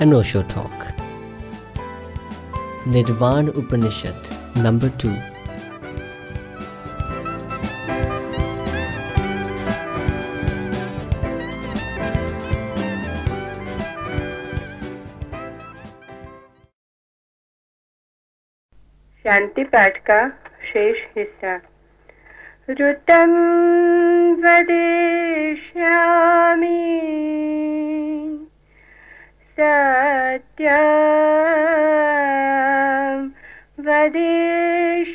अनोशो talk निर्वाण उपनिषद number two शांति पाठ का शेष हिस्सा। ऋतम वदेश्यामी सत्यं वदिष्यामि।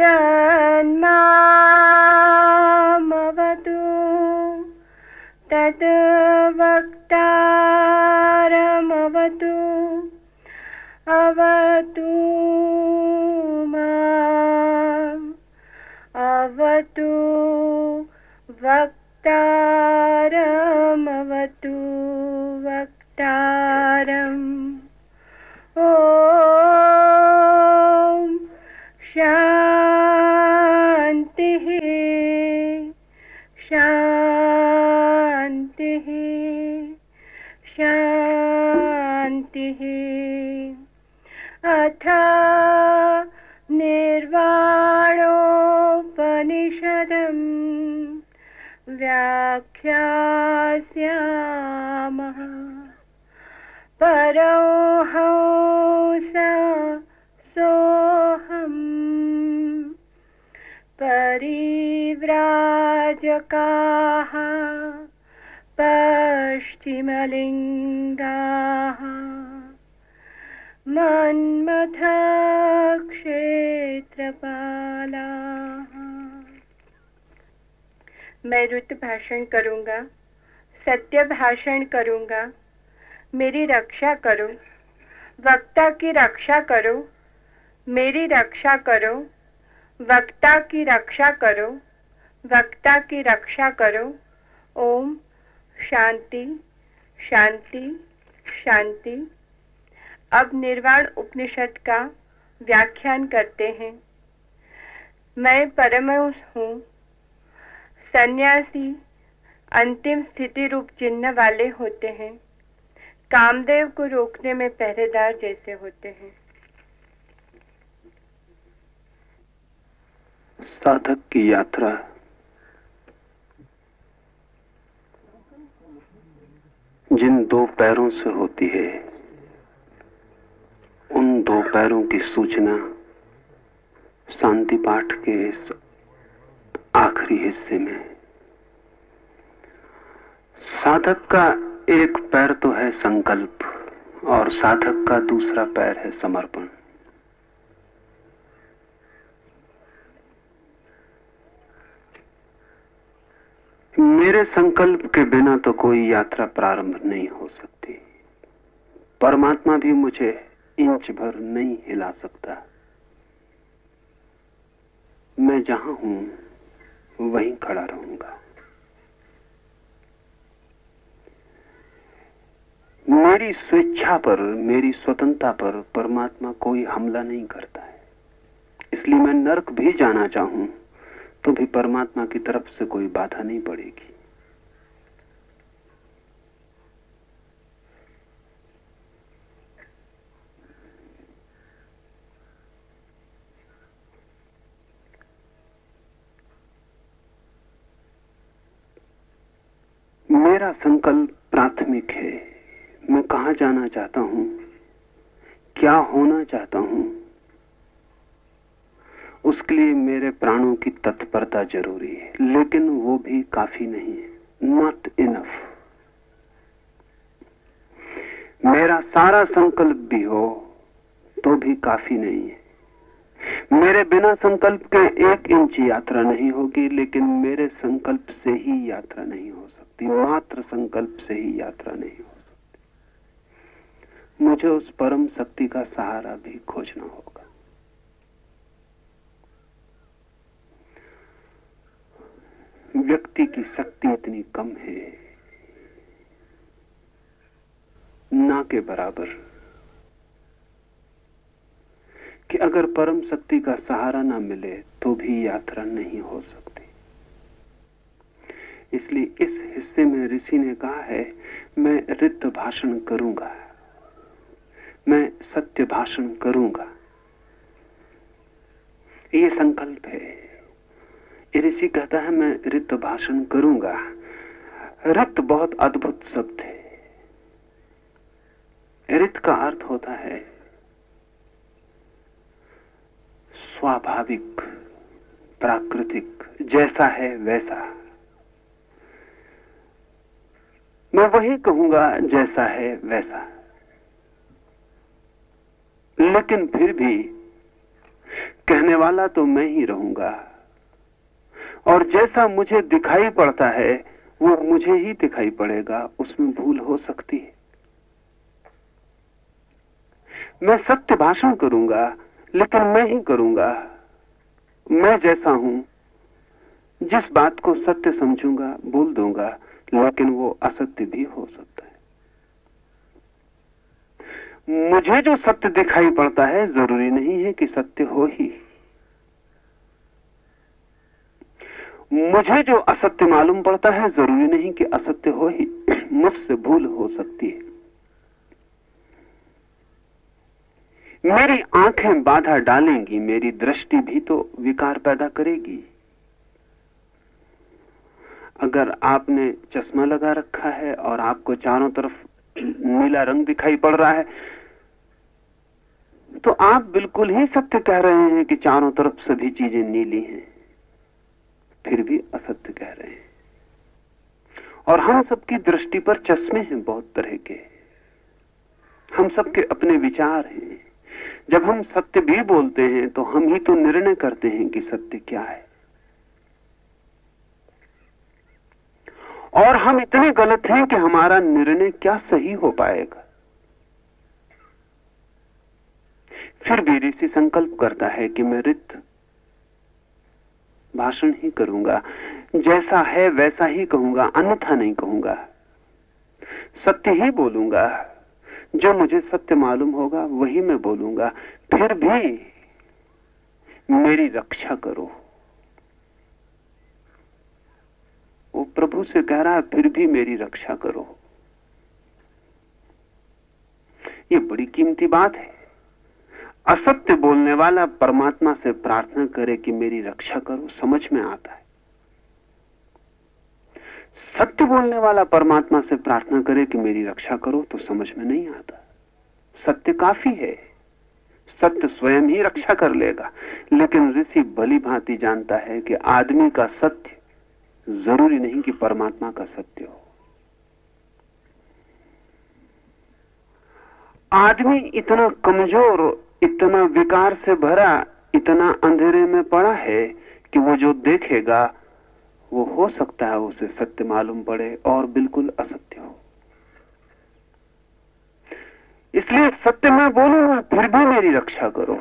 तन्मामवतु तद् वक्तारमवतु अवतु माम्। अवतु वक्तारमवतु व्याख्यास्यामः परंहंस सोऽहम् परिव्राजकाः पश्चिमलिङ्गाः। मन्मथ क्षेत्रपालाः मैं रुत भाषण करूँगा। सत्य भाषण करूँगा। मेरी रक्षा करो। वक्ता की रक्षा करो। मेरी रक्षा करो। वक्ता की रक्षा करो। वक्ता की रक्षा करो। ओम शांति शांति शांति। अब निर्वाण उपनिषद का व्याख्यान करते हैं। मैं परमहंस हूँ। सन्यासी अंतिम स्थिति रूप चिन्ह वाले होते हैं। कामदेव को रोकने में पहरेदार जैसे होते हैं। साधक की यात्रा। जिन दो पैरों से होती है, उन दो पैरों की सूचना शांति पाठ के इस आखिरी हिस्से में साधक का एक पैर तो है संकल्प और साधक का दूसरा पैर है समर्पण। मेरे संकल्प के बिना तो कोई यात्रा प्रारंभ नहीं हो सकती। परमात्मा भी मुझे इंच भर नहीं हिला सकता। मैं जहाँ हूँ, वहीं खड़ा रहूँगा। मेरी स्वेच्छा पर, मेरी स्वतंत्रता पर परमात्मा कोई हमला नहीं करता है। इसलिए मैं नरक भी जाना चाहूँ तो भी परमात्मा की तरफ़ से कोई बाधा नहीं पड़ेगी। मेरा संकल्प प्राथमिक है। मैं कहा जाना चाहता हूँ? क्या होना चाहता हूँ? उसके लिए मेरे प्राणों की तत्परता ज़रूरी है, लेकिन वो भी काफ़ी नहीं है। नॉट इनफ मेरा सारा संकल्प भी हो तो भी काफ़ी नहीं है। मेरे बिना संकल्प के एक इंच यात्रा नहीं होगी, लेकिन मेरे संकल्प से ही यात्रा नहीं हो सकती। मात्र संकल्प से ही यात्रा नहीं हो मुझे उस परम शक्ति का सहारा भी खोजना होगा। व्यक्ति की शक्ति इतनी कम है, ना के बराबर, कि अगर परम शक्ति का सहारा ना मिले तो भी यात्रा नहीं हो सकती। इसलिए इस हिस्से में ऋषि ने कहा है, मैं रित भाषण करूँगा। मैं सत्य भाषण करूँगा। ये संकल्प है। ऋषि कहता है, मैं रित भाषण करूँगा। रित बहुत अद्भुत शब्द है। रित का अर्थ होता है स्वाभाविक, प्राकृतिक, जैसा है वैसा। मैं वही कहूँगा जैसा है वैसा। लेकिन फिर भी कहने वाला तो मैं ही रहूँगा। और जैसा मुझे दिखाई पड़ता है, वो मुझे ही दिखाई पड़ेगा, उसमें भूल हो सकती है। मैं सत्य भाषण करूँगा, लेकिन मैं ही करूँगा। मैं जैसा हूँ, जिस बात को सत्य समझूँगा, भूल दूँगा, लेकिन वो असत्य भी हो सकता है। मुझे जो सत्य दिखाई पड़ता है, ज़रूरी नहीं है कि सत्य हो ही। मुझे जो असत्य मालूम पड़ता है, ज़रूरी नहीं कि असत्य हो ही। मुझसे भूल हो सकती है। मेरी आँखें बाधा डालेंगी, मेरी दृष्टि भी तो विकार पैदा करेगी। अगर आपने चश्मा लगा रखा है और आपको चारों तरफ़ नीला रंग दिखाई पड़ रहा है तो आप बिल्कुल ही सत्य कह रहे हैं कि चारों तरफ़ सभी चीज़ें नीली हैं, फिर भी असत्य कह रहे हैं। और हम सबकी दृष्टि पर चश्मे हैं बहुत तरह के। हम सबके अपने विचार हैं। जब हम सत्य भी बोलते हैं तो हम ही तो निर्णय करते हैं कि सत्य क्या है। और हम इतने गलत हैं कि हमारा निर्णय क्या सही हो पाएगा। फिर भी ऋषि संकल्प करता है कि मैं रित भाषण ही करूँगा। जैसा है वैसा ही कहूँगा, अन्यथा नहीं कहूँगा। सत्य ही बोलूँगा। जो मुझे सत्य मालूम होगा, वही मैं बोलूँगा। फिर भी मेरी रक्षा करो। वो प्रभु से कह रहा है, फिर भी मेरी रक्षा करो। ये बड़ी कीमती बात है। असत्य बोलने वाला परमात्मा से प्रार्थना करे कि मेरी रक्षा करो, समझ में आता है। सत्य बोलने वाला परमात्मा से प्रार्थना करे कि मेरी रक्षा करो तो समझ में नहीं आता। सत्य काफ़ी है। सत्य स्वयं ही रक्षा कर लेगा। लेकिन ऋषि भली भांति जानता है कि आदमी का सत्य ज़रूरी नहीं कि परमात्मा का सत्य हो। आदमी इतना कमज़ोर इतना विकार से भरा, इतना अंधेरे में पड़ा है कि वो जो देखेगा, वो हो सकता है उसे सत्य मालूम पड़े और बिल्कुल असत्य हो। इसलिए सत्य मैं बोलूँगा फिर भी मेरी रक्षा करो।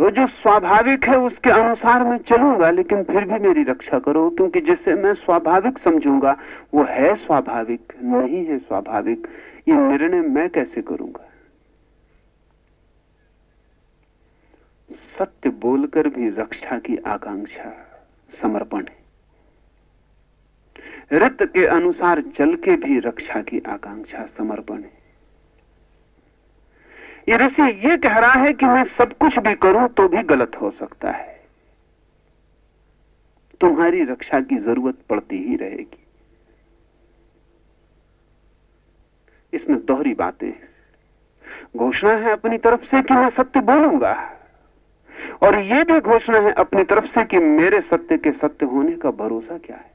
वो जो स्वाभाविक है, उसके अनुसार मैं चलूँगा, लेकिन फिर भी मेरी रक्षा करो, क्योंकि जिसे मैं स्वाभाविक समझूँगा, वो है स्वाभाविक, नहीं है स्वाभाविक। ये निर्णय मैं कैसे करूँगा? सत्य बोलकर भी रक्षा की आकांक्षा समर्पण है। रत के अनुसार चल के भी रक्षा की आकांक्षा समर्पण है। ये ऋषि ये कह रहा है कि मैं सब कुछ भी करूँ तो भी गलत हो सकता है। तुम्हारी रक्षा की ज़रूरत पड़ती ही रहेगी। इसमें दोहरी बातें घोषणा है अपनी तरफ़ से कि मैं सत्य बोलूँगा। और यह भी घोषणा है अपनी तरफ़ से कि मेरे सत्य के सत्य होने का भरोसा क्या है?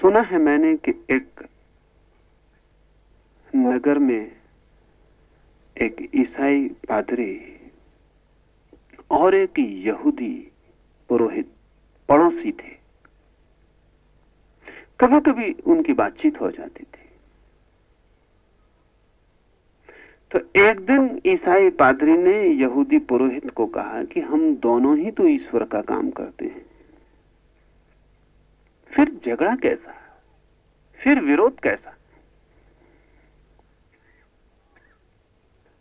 सुना है मैंने कि एक नगर में एक ईसाई पादरी और एक यहूदी पुरोहित पड़ोसी थे। कभी कभी उनकी बातचीत हो जाती थी। तो एक दिन ईसाई पादरी ने यहूदी पुरोहित को कहा कि हम दोनों ही तो ईश्वर का काम करते हैं। फिर झगड़ा कैसा? फिर विरोध कैसा?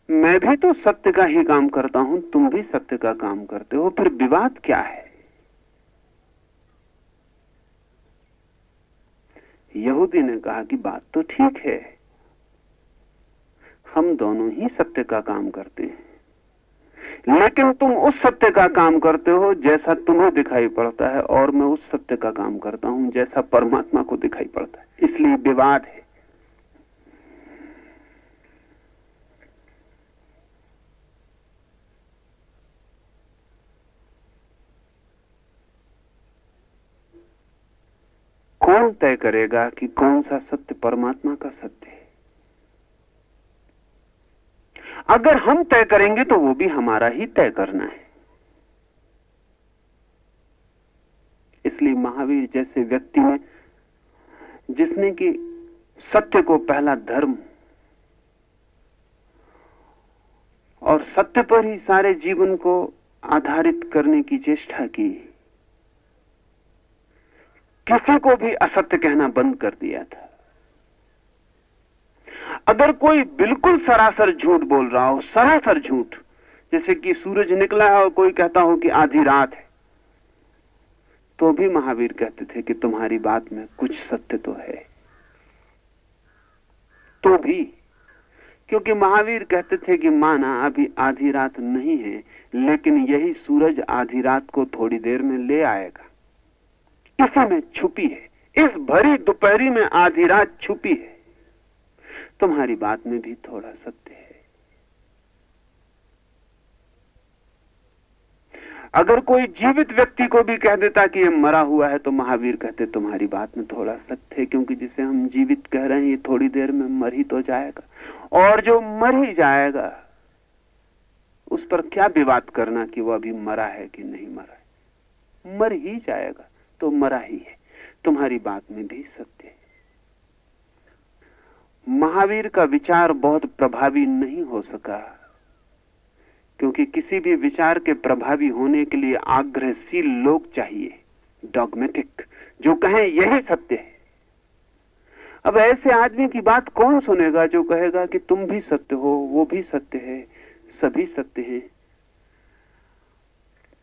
मैं भी तो सत्य का ही काम करता हूँ, तुम भी सत्य का काम करते हो, फिर विवाद क्या है? यहूदी ने कहा कि बात तो ठीक है। हम दोनों ही सत्य का काम करते हैं। लेकिन तुम उस सत्य का काम करते हो जैसा तुम्हें दिखाई पड़ता है और मैं उस सत्य का काम करता हूँ जैसा परमात्मा को दिखाई पड़ता है। इसलिए विवाद है। कौन तय करेगा कि कौन सा सत्य परमात्मा का सत्य है? अगर हम तय करेंगे तो वो भी हमारा ही तय करना है। इसलिए महावीर जैसे व्यक्ति ने जिसने कि सत्य को पहला धर्म और सत्य पर ही सारे जीवन को आधारित करने की चेष्टा की, किसी को भी असत्य कहना बंद कर दिया था। अगर कोई बिल्कुल सरासर झूठ बोल रहा हो, सरासर झूठ, जैसे कि सूरज निकला है और कोई कहता हो कि आधी रात है तो भी महावीर कहते थे कि तुम्हारी बात में कुछ सत्य तो है। तो भी, क्योंकि महावीर कहते थे कि माना अभी आधी रात नहीं है, लेकिन यही सूरज आधी रात को थोड़ी देर में ले आएगा। इसी में छुपी है, इस भरी दोपहरी में आधी रात छुपी है। तुम्हारी बात में भी थोड़ा सत्य है। अगर कोई जीवित व्यक्ति को भी कह देता कि यह मरा हुआ है तो महावीर कहते, तुम्हारी बात में थोड़ा सत्य है, क्योंकि जिसे हम जीवित कह रहे हैं, ये थोड़ी देर में मर ही तो जाएगा। और जो मर ही जाएगा, उस पर क्या विवाद करना कि वो अभी मरा है कि नहीं मरा है? मर ही जाएगा तो मरा ही है। तुम्हारी बात में भी सत्य है। महावीर का विचार बहुत प्रभावी नहीं हो सका। क्योंकि किसी भी विचार के प्रभावी होने के लिए आग्रहशील लोग चाहिए डॉगमेटिक जो कहें यही सत्य है। अब ऐसे आदमी की बात कौन सुनेगा जो कहेगा कि तुम भी सत्य हो, वो भी सत्य है, सभी सत्य है?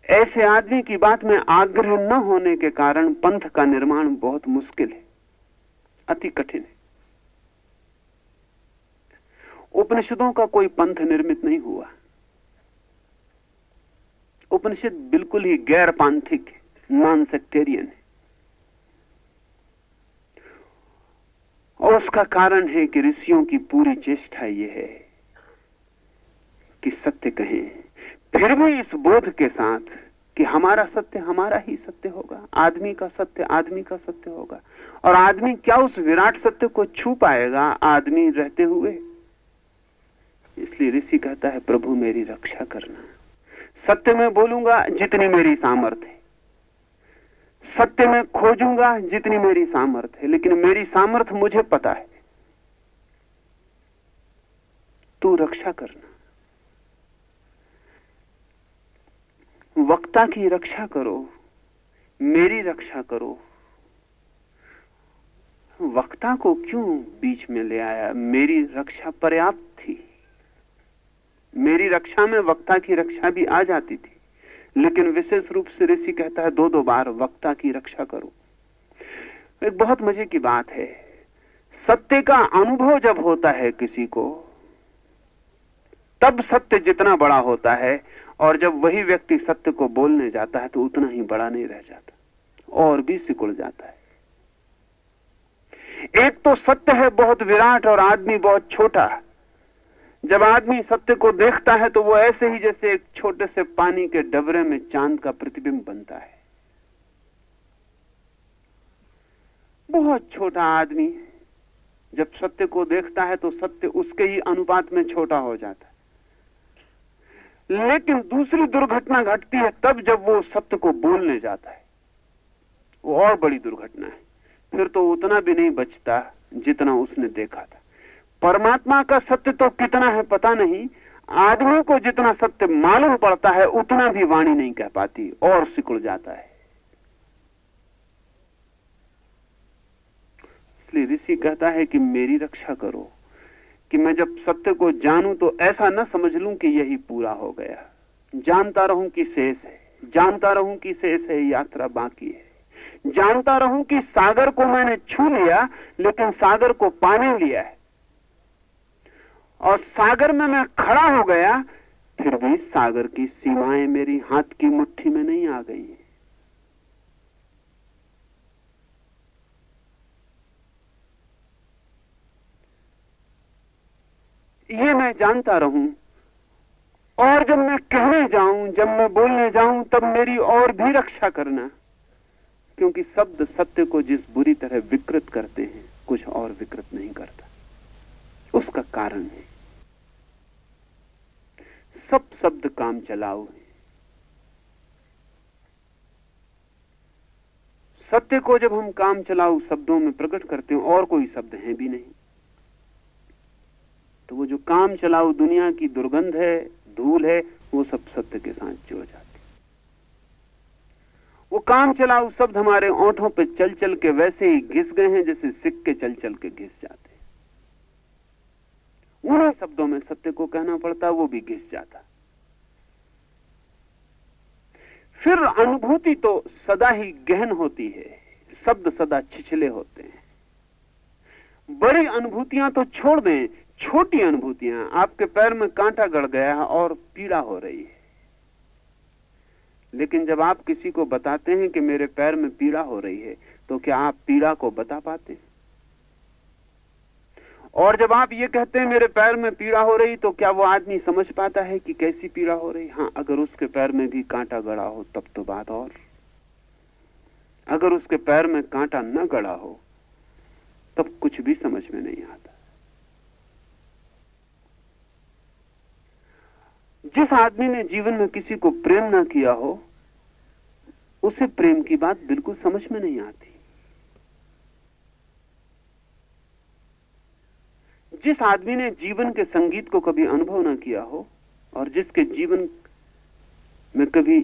ऐसे आदमी की बात में आग्रह न होने के कारण पंथ का निर्माण बहुत मुश्किल है, अति कठिन है। उपनिषदों का कोई पंथ निर्मित नहीं हुआ। उपनिषद बिल्कुल ही गैर पांथिक नॉन सेक्टेरियन है। और उसका कारण है कि ऋषियों की पूरी चेष्टा यह है कि सत्य कहें। फिर भी इस बोध के साथ कि हमारा सत्य हमारा ही सत्य होगा। आदमी का सत्य आदमी का सत्य होगा। और आदमी क्या उस विराट सत्य को छू पाएगा? आदमी रहते हुए इसलिए ऋषि कहता है, प्रभु, मेरी रक्षा करना। सत्य में बोलूँगा, जितनी मेरी सामर्थ्य है। सत्य में खोजूँगा, जितनी मेरी सामर्थ्य है। लेकिन मेरी सामर्थ्य मुझे पता है। तू रक्षा करना। वक्ता की रक्षा करो, मेरी रक्षा करो। वक्ता को क्यों बीच में ले आया? मेरी रक्षा पर्याप्त थी। मेरी रक्षा में वक्ता की रक्षा भी आ जाती थी। लेकिन विशेष रूप से ऋषि कहता है दो दो बार वक्ता की रक्षा करो। एक बहुत मज़े की बात है। सत्य का अनुभव जब होता है किसी को, तब सत्य जितना बड़ा होता है, और जब वही व्यक्ति सत्य को बोलने जाता है तो उतना ही बड़ा नहीं रह जाता, और भी सिकुड़ जाता है। एक तो सत्य है बहुत विराट और आदमी बहुत छोटा। जब आदमी सत्य को देखता है तो वो ऐसे ही जैसे एक छोटे से पानी के डबरे में चाँद का प्रतिबिंब बनता है। बहुत छोटा आदमी जब सत्य को देखता है तो सत्य उसके ही अनुपात में छोटा हो जाता है। लेकिन दूसरी दुर्घटना घटती है, तब जब वो सत्य को बोलने जाता है। वो और बड़ी दुर्घटना है। फिर तो उतना भी नहीं बचता जितना उसने देखा था। परमात्मा का सत्य तो कितना है पता नहीं। आदमी को जितना सत्य मालूम पड़ता है, उतना भी वाणी नहीं कह पाती, और सिकुड़ जाता है। इसलिए ऋषि कहता है कि मेरी रक्षा करो, कि मैं जब सत्य को जानूं तो ऐसा न समझ लूँ कि यही पूरा हो गया। जानता रहूँ कि शेष है, जानता रहूँ कि शेष है, यात्रा बाकी है। जानता रहूँ कि सागर को मैंने छू लिया, लेकिन सागर को पाने लिया है। और सागर में मैं खड़ा हो गया, फिर भी सागर की सीमाएँ मेरी हाथ की मुट्ठी में नहीं आ गई ये मैं जानता रहूँ, और जब मैं कहने जाऊँ, जब मैं बोलने जाऊँ, तब मेरी और भी रक्षा करना, क्योंकि शब्द सत्य को जिस बुरी तरह विकृत करते हैं, कुछ और विकृत नहीं करता। उसका कारण है। सब शब्द काम चलाओ। है सत्य को जब हम काम चलाओ, शब्दों में प्रकट करते हैं, और कोई शब्द है भी नहीं। तो वो जो काम चलाओ, दुनिया की दुर्गंध है, धूल है, वो सब सत्य के साथ जुड़ जाती वो काम चलाओ, शब्द हमारे ओंठों पे चल चल के वैसे ही घिस गए हैं, जैसे सिक्के चल चल के घिस जाते उन्हीं शब्दों में सत्य को कहना पड़ता, वो भी घिस जाता। फिर अनुभूति तो सदा ही गहन होती है, शब्द सदा छिछले होते हैं। बड़ी अनुभूतियाँ तो छोड़ दें, छोटी अनुभूतियाँ, आपके पैर में कांटा गड़ गया है और पीड़ा हो रही है। लेकिन जब आप किसी को बताते हैं कि मेरे पैर में पीड़ा हो रही है तो क्या आप पीड़ा को बता पाते हैं? और जब आप ये कहते हैं, मेरे पैर में पीड़ा हो रही तो क्या वो आदमी समझ पाता है कि कैसी पीड़ा हो रही? हाँ अगर उसके पैर में भी कांटा गड़ा हो, तब तो बात और। अगर उसके पैर में कांटा न गड़ा हो, तब कुछ भी समझ में नहीं आता। जिस आदमी ने जीवन में किसी को प्रेम ना किया हो, उसे प्रेम की बात बिल्कुल समझ में नहीं आती। जिस आदमी ने जीवन के संगीत को कभी अनुभव ना किया हो और जिसके जीवन में कभी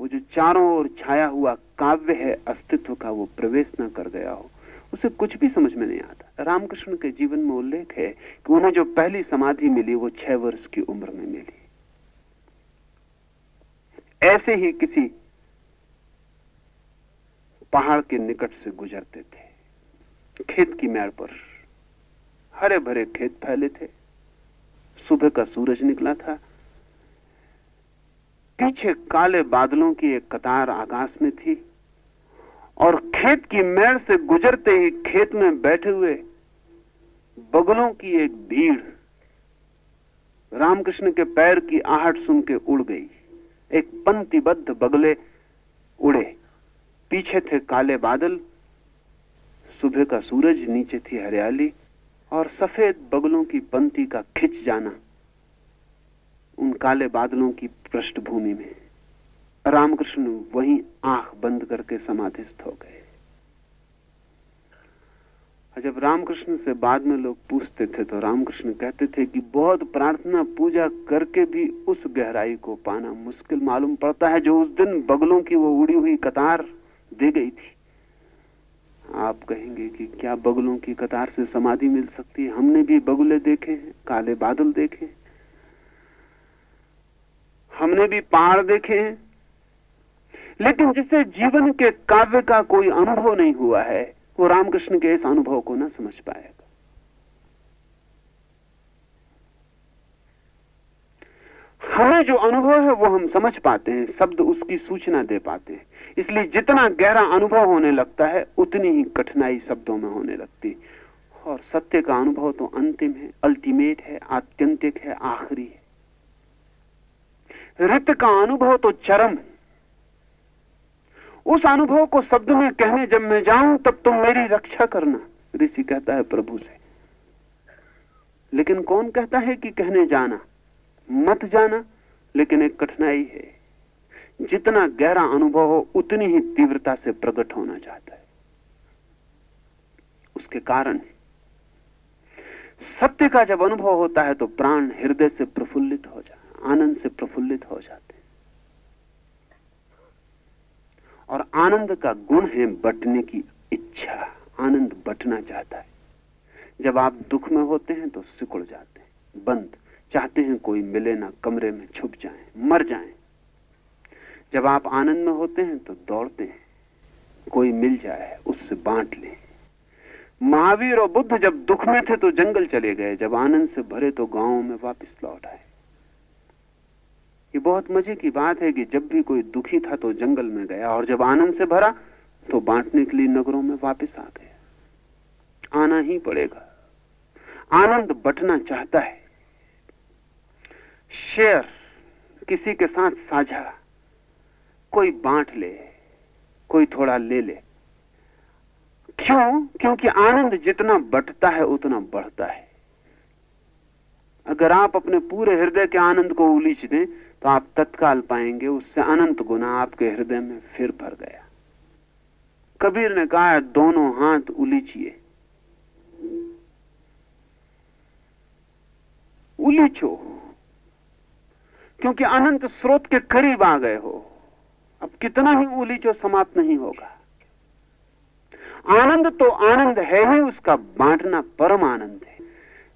वो जो चारों ओर छाया हुआ काव्य है, अस्तित्व का वो प्रवेश ना कर गया हो, उसे कुछ भी समझ में नहीं आता। रामकृष्ण के जीवन में उल्लेख है कि उन्हें जो पहली समाधि मिली, वो छह वर्ष की उम्र में मिली। ऐसे ही किसी पहाड़ के निकट से गुजरते थे, खेत की मैड़ पर हरे भरे खेत फैले थे। सुबह का सूरज निकला था। पीछे काले बादलों की एक कतार आकाश में थी और खेत की मेड़ से गुजरते ही खेत में बैठे हुए बगलों की एक भीड़ रामकृष्ण के पैर की आहट सुन के उड़ गई। एक पंक्तिबद्ध बगले उड़े। पीछे थे काले बादल। सुबह का सूरज नीचे थी हरियाली। और सफ़ेद बगलों की पंक्ति का खिंच जाना उन काले बादलों की पृष्ठभूमि में। रामकृष्ण वहीं आँख बंद करके समाधिस्थ हो गए। जब रामकृष्ण से बाद में लोग पूछते थे तो रामकृष्ण कहते थे कि बहुत प्रार्थना पूजा करके भी उस गहराई को पाना मुश्किल मालूम पड़ता है जो उस दिन बगलों की वो उड़ी हुई कतार दे गई थी। आप कहेंगे कि क्या बगलों की कतार से समाधि मिल सकती है? हमने भी बगुले देखे हैं, काले बादल देखे हमने भी पहाड़ देखे हैं। लेकिन जिसे जीवन के काव्य का कोई अनुभव नहीं हुआ है, वो रामकृष्ण के इस अनुभव को ना समझ पाएगा हमें जो अनुभव है वो हम समझ पाते हैं, शब्द उसकी सूचना दे पाते हैं। इसलिए जितना गहरा अनुभव होने लगता है, उतनी ही कठिनाई शब्दों में होने लगती और सत्य का अनुभव तो अंतिम है अल्टीमेट है, आत्यंतिक है, आखिरी है। रित का अनुभव तो चरम है। उस अनुभव को शब्द में कहने जब मैं जाऊँ, तब तुम मेरी रक्षा करना, ऋषि कहता है प्रभु से। लेकिन कौन कहता है कि कहने जाना? मत जाना, लेकिन एक कठिनाई है। जितना गहरा अनुभव हो, उतनी ही तीव्रता से प्रकट होना चाहता है। उसके कारण सत्य का जब अनुभव होता है तो प्राण हृदय से प्रफुल्लित हो जाए आनंद से प्रफुल्लित हो जाते हैं। और आनंद का गुण है बटने की इच्छा। आनंद बटना चाहता है। जब आप दुख में होते हैं तो सिकुड़ जाते हैं, बंद। चाहते हैं कोई मिले ना कमरे में छुप जाए, मर जाए। जब आप आनंद में होते हैं तो दौड़ते हैं। कोई मिल जाए, उससे बांट ले। महावीर और बुद्ध जब दुख में थे तो जंगल चले गए। जब आनंद से भरे तो गाँव में वापस लौट आए। ये बहुत मज़े की बात है कि जब भी कोई दुखी था तो जंगल में गया और जब आनंद से भरा तो बांटने के लिए नगरों में वापस आ गया। आना ही पड़ेगा। आनंद बटना चाहता है। शेयर किसी के साथ साझा। कोई बांट ले, कोई थोड़ा ले ले। क्यों? क्योंकि आनंद जितना बटता है, उतना बढ़ता है। अगर आप अपने पूरे हृदय के आनंद को उलीच दें तो आप तत्काल पाएँगे, उससे अनंत गुना आपके हृदय में फिर भर गया। कबीर ने कहा है दोनों हाथ उलीचिए। उलीचो। क्योंकि अनंत स्रोत के करीब आ गए हो। अब कितना ही उलीचो समाप्त नहीं होगा। आनंद तो आनंद है ही, उसका बांटना परम आनंद है।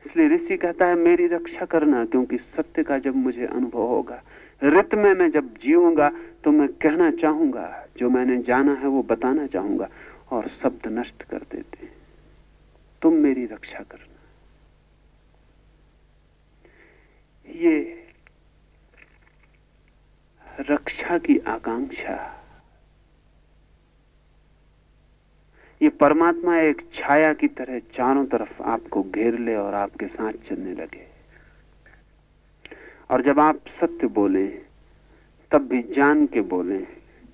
इसलिए ऋषि कहता है, मेरी रक्षा करना, क्योंकि सत्य का जब मुझे अनुभव होगा, रित में मैं जब जीऊँगा तो मैं कहना चाहूँगा, जो मैंने जाना है वो बताना चाहूँगा, और शब्द नष्ट कर देते तुम मेरी रक्षा करना। ये रक्षा की आकांक्षा। ये परमात्मा एक छाया की तरह चारों तरफ़ आपको घेर ले और आपके साथ चलने लगे। और जब आप सत्य बोले, तब भी जान के बोले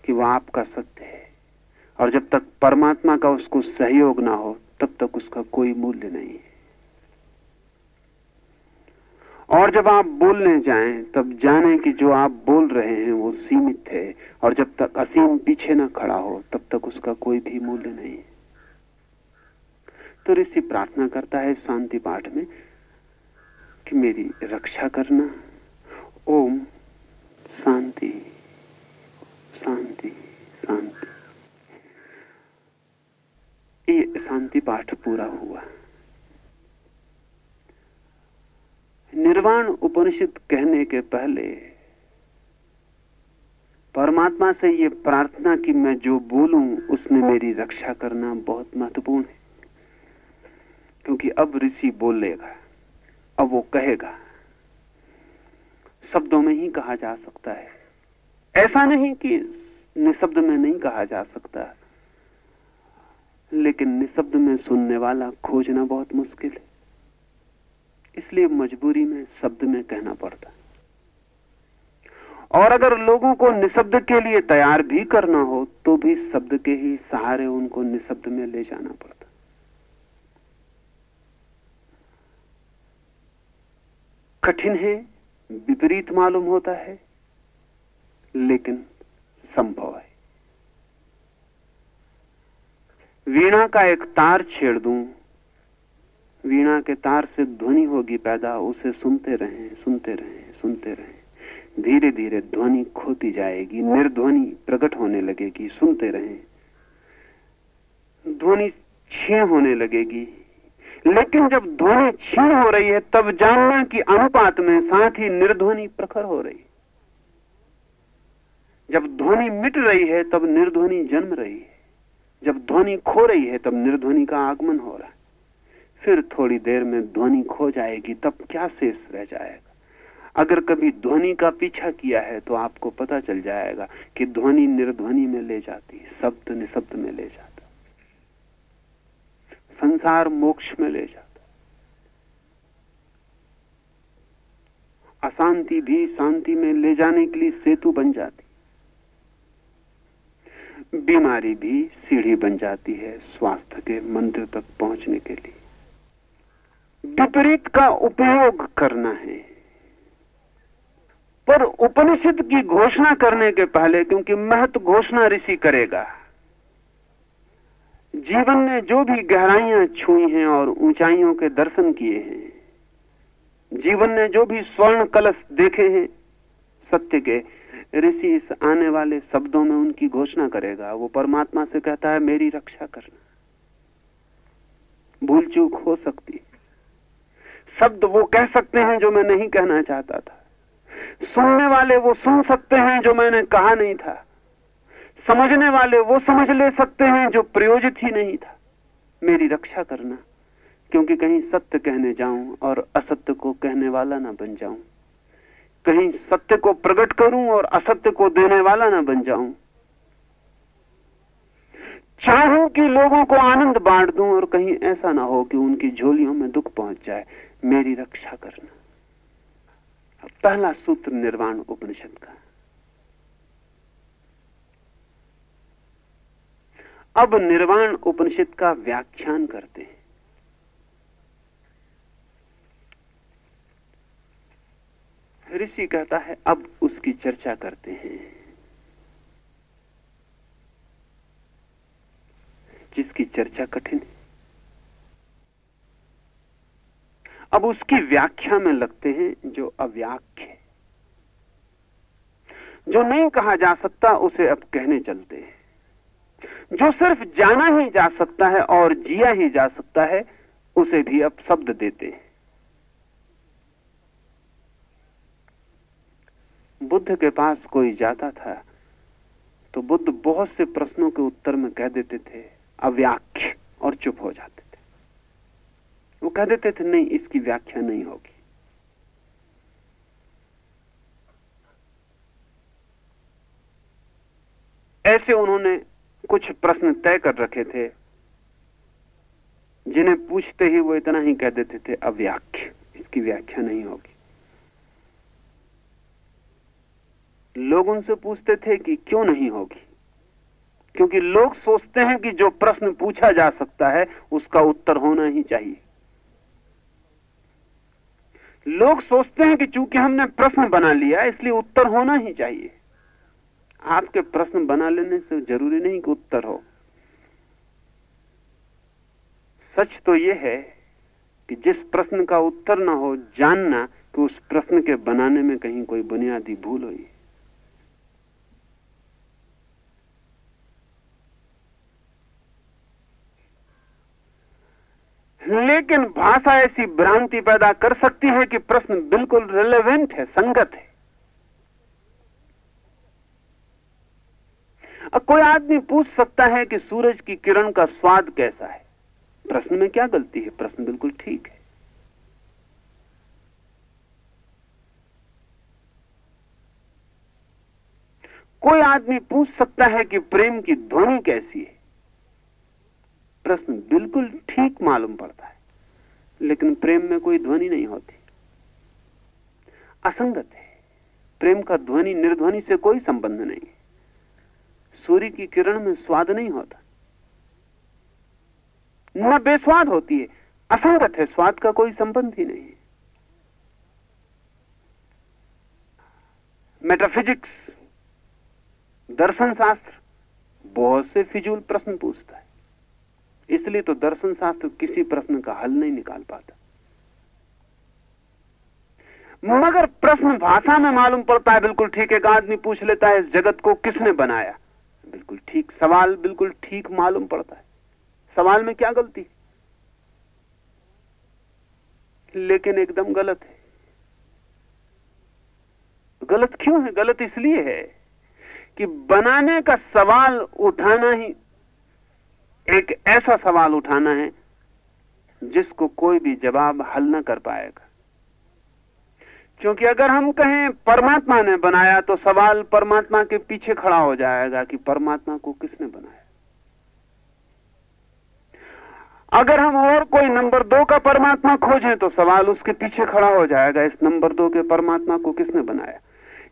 कि वह आपका सत्य है। और जब तक परमात्मा का उसको सहयोग ना हो, तब तक उसका कोई मूल्य नहीं है। और जब आप बोलने जाएँ, तब जाने कि जो आप बोल रहे हैं वो सीमित है, और जब तक असीम पीछे ना खड़ा हो, तब तक उसका कोई भी मूल्य नहीं तो ऋषि प्रार्थना करता है शांति पाठ में कि मेरी रक्षा करना। ओम शांति शांति शांति। ये शांति पाठ पूरा हुआ। निर्वाण उपनिषद कहने के पहले परमात्मा से ये प्रार्थना कि मैं जो बोलूँ, उसमें मेरी रक्षा करना बहुत महत्वपूर्ण है। क्योंकि अब ऋषि बोलेगा, अब वो कहेगा। शब्दों में ही कहा जा सकता है। ऐसा नहीं कि निशब्द में नहीं कहा जा सकता, लेकिन निशब्द में सुनने वाला खोजना बहुत मुश्किल है। इसलिए मजबूरी में, शब्द में कहना पड़ता और अगर लोगों को निशब्द के लिए तैयार भी करना हो तो भी शब्द के ही सहारे उनको निशब्द में ले जाना पड़ता कठिन है, विपरीत मालूम होता है, लेकिन संभव है। वीणा का एक तार छेड़ दूँ वीणा के तार से ध्वनि होगी पैदा, उसे सुनते रहें सुनते रहें सुनते रहें। धीरे धीरे ध्वनि खोती जाएगी, निर्ध्वनि प्रकट होने लगेगी, सुनते रहें। ध्वनि छीण होने लगेगी। लेकिन जब ध्वनि छीण हो रही है, तब जानना कि अनुपात में साथ ही निर्ध्वनि प्रखर हो रही। जब ध्वनि मिट रही है, तब निर्ध्वनि जन्म रही है। जब ध्वनि खो रही है, तब निर्ध्वनि का आगमन हो रहा है। फिर थोड़ी देर में ध्वनि खो जाएगी, तब क्या शेष रह जाएगा? अगर कभी ध्वनि का पीछा किया है तो आपको पता चल जाएगा कि ध्वनि निर्ध्वनि में ले जाती शब्द निशब्द में ले जाता संसार मोक्ष में ले जाता अशांति भी शांति में ले जाने के लिए सेतु बन जाती बीमारी भी सीढ़ी बन जाती है, स्वास्थ्य के मंदिर तक पहुँचने के लिए। विपरीत का उपयोग करना है। पर उपनिषद की घोषणा करने के पहले, क्योंकि महत्व घोषणा ऋषि करेगा, जीवन ने जो भी गहराइयाँ छुई हैं और ऊंचाइयों के दर्शन किए हैं, जीवन ने जो भी स्वर्ण कलश देखे हैं, सत्य के, ऋषि इस आने वाले शब्दों में उनकी घोषणा करेगा। वो परमात्मा से कहता है, मेरी रक्षा करना। भूल चूक हो सकती। शब्द वो कह सकते हैं जो मैं नहीं कहना चाहता था। सुनने वाले वो सुन सकते हैं जो मैंने कहा नहीं था। समझने वाले वो समझ ले सकते हैं जो प्रयोजित ही नहीं था। मेरी रक्षा करना, क्योंकि कहीं सत्य कहने जाऊँ और असत्य को कहने वाला ना बन जाऊँ। कहीं सत्य को प्रकट करूँ और असत्य को देने वाला ना बन जाऊँ। चाहूँ कि लोगों को आनंद बांट दूँ और कहीं ऐसा ना हो कि उनकी झोलियों में दुख पहुँच जाए। मेरी रक्षा करना। पहला सूत्र निर्वाण उपनिषद का। अब निर्वाण उपनिषद का व्याख्यान करते हैं। ऋषि कहता है, अब उसकी चर्चा करते हैं। जिसकी चर्चा कठिन है। अब उसकी व्याख्या में लगते हैं जो अव्याख्य जो नहीं कहा जा सकता, उसे अब कहने चलते हैं। जो सिर्फ़ जाना ही जा सकता है और जिया ही जा सकता है, उसे भी अब शब्द देते हैं। बुद्ध के पास कोई जाता था तो बुद्ध बहुत से प्रश्नों के उत्तर में कह देते थे, अव्याख्य, और चुप हो जाते। वो कह देते थे, नहीं, इसकी व्याख्या नहीं होगी। ऐसे उन्होंने कुछ प्रश्न तय कर रखे थे, जिन्हें पूछते ही वो इतना ही कह देते थे, अव्याख्य, इसकी व्याख्या नहीं होगी। लोग उनसे पूछते थे कि क्यों नहीं होगी, क्योंकि लोग सोचते हैं कि जो प्रश्न पूछा जा सकता है, उसका उत्तर होना ही चाहिए। लोग सोचते हैं कि चूँकि हमने प्रश्न बना लिया, इसलिए उत्तर होना ही चाहिए। आपके प्रश्न बना लेने से ज़रूरी नहीं कि उत्तर हो। सच तो यह है कि जिस प्रश्न का उत्तर ना हो, जानना कि उस प्रश्न के बनाने में कहीं कोई बुनियादी भूल हुई लेकिन भाषा ऐसी भ्रांति पैदा कर सकती है कि प्रश्न बिल्कुल रिलेवेंट है, संगत है। अब कोई आदमी पूछ सकता है कि सूरज की किरण का स्वाद कैसा है। प्रश्न में क्या गलती है? प्रश्न बिल्कुल ठीक है। कोई आदमी पूछ सकता है कि प्रेम की ध्वनि कैसी है। प्रश्न बिल्कुल ठीक मालूम पड़ता है, लेकिन प्रेम में कोई ध्वनि नहीं होती। असंगत है, प्रेम का ध्वनि निर्ध्वनि से कोई संबंध नहीं सूर्य की किरण में स्वाद नहीं होता। न बेस्वाद होती है, असंगत है, स्वाद का कोई संबंध ही नहीं मेटाफिजिक्स दर्शन शास्त्र, बहुत से फिजूल प्रश्न पूछता है। इसलिए तो दर्शन शास्त्र किसी प्रश्न का हल नहीं निकाल पाता। मगर प्रश्न भाषा में मालूम पड़ता है, बिल्कुल ठीक एक आदमी पूछ लेता है, इस जगत को किसने बनाया? बिल्कुल ठीक सवाल, बिल्कुल ठीक मालूम पड़ता है। सवाल में क्या गलती? लेकिन एकदम गलत है। गलत क्यों है? गलत इसलिए है कि बनाने का सवाल उठाना ही एक ऐसा सवाल उठाना है जिसको कोई भी जवाब हल ना कर पाएगा। क्योंकि अगर हम कहें परमात्मा ने बनाया तो सवाल परमात्मा के पीछे खड़ा हो जाएगा कि परमात्मा को किसने बनाया? अगर हम और कोई नंबर दो का परमात्मा खोजें तो सवाल उसके पीछे खड़ा हो जाएगा, इस नंबर दो के परमात्मा को किसने बनाया?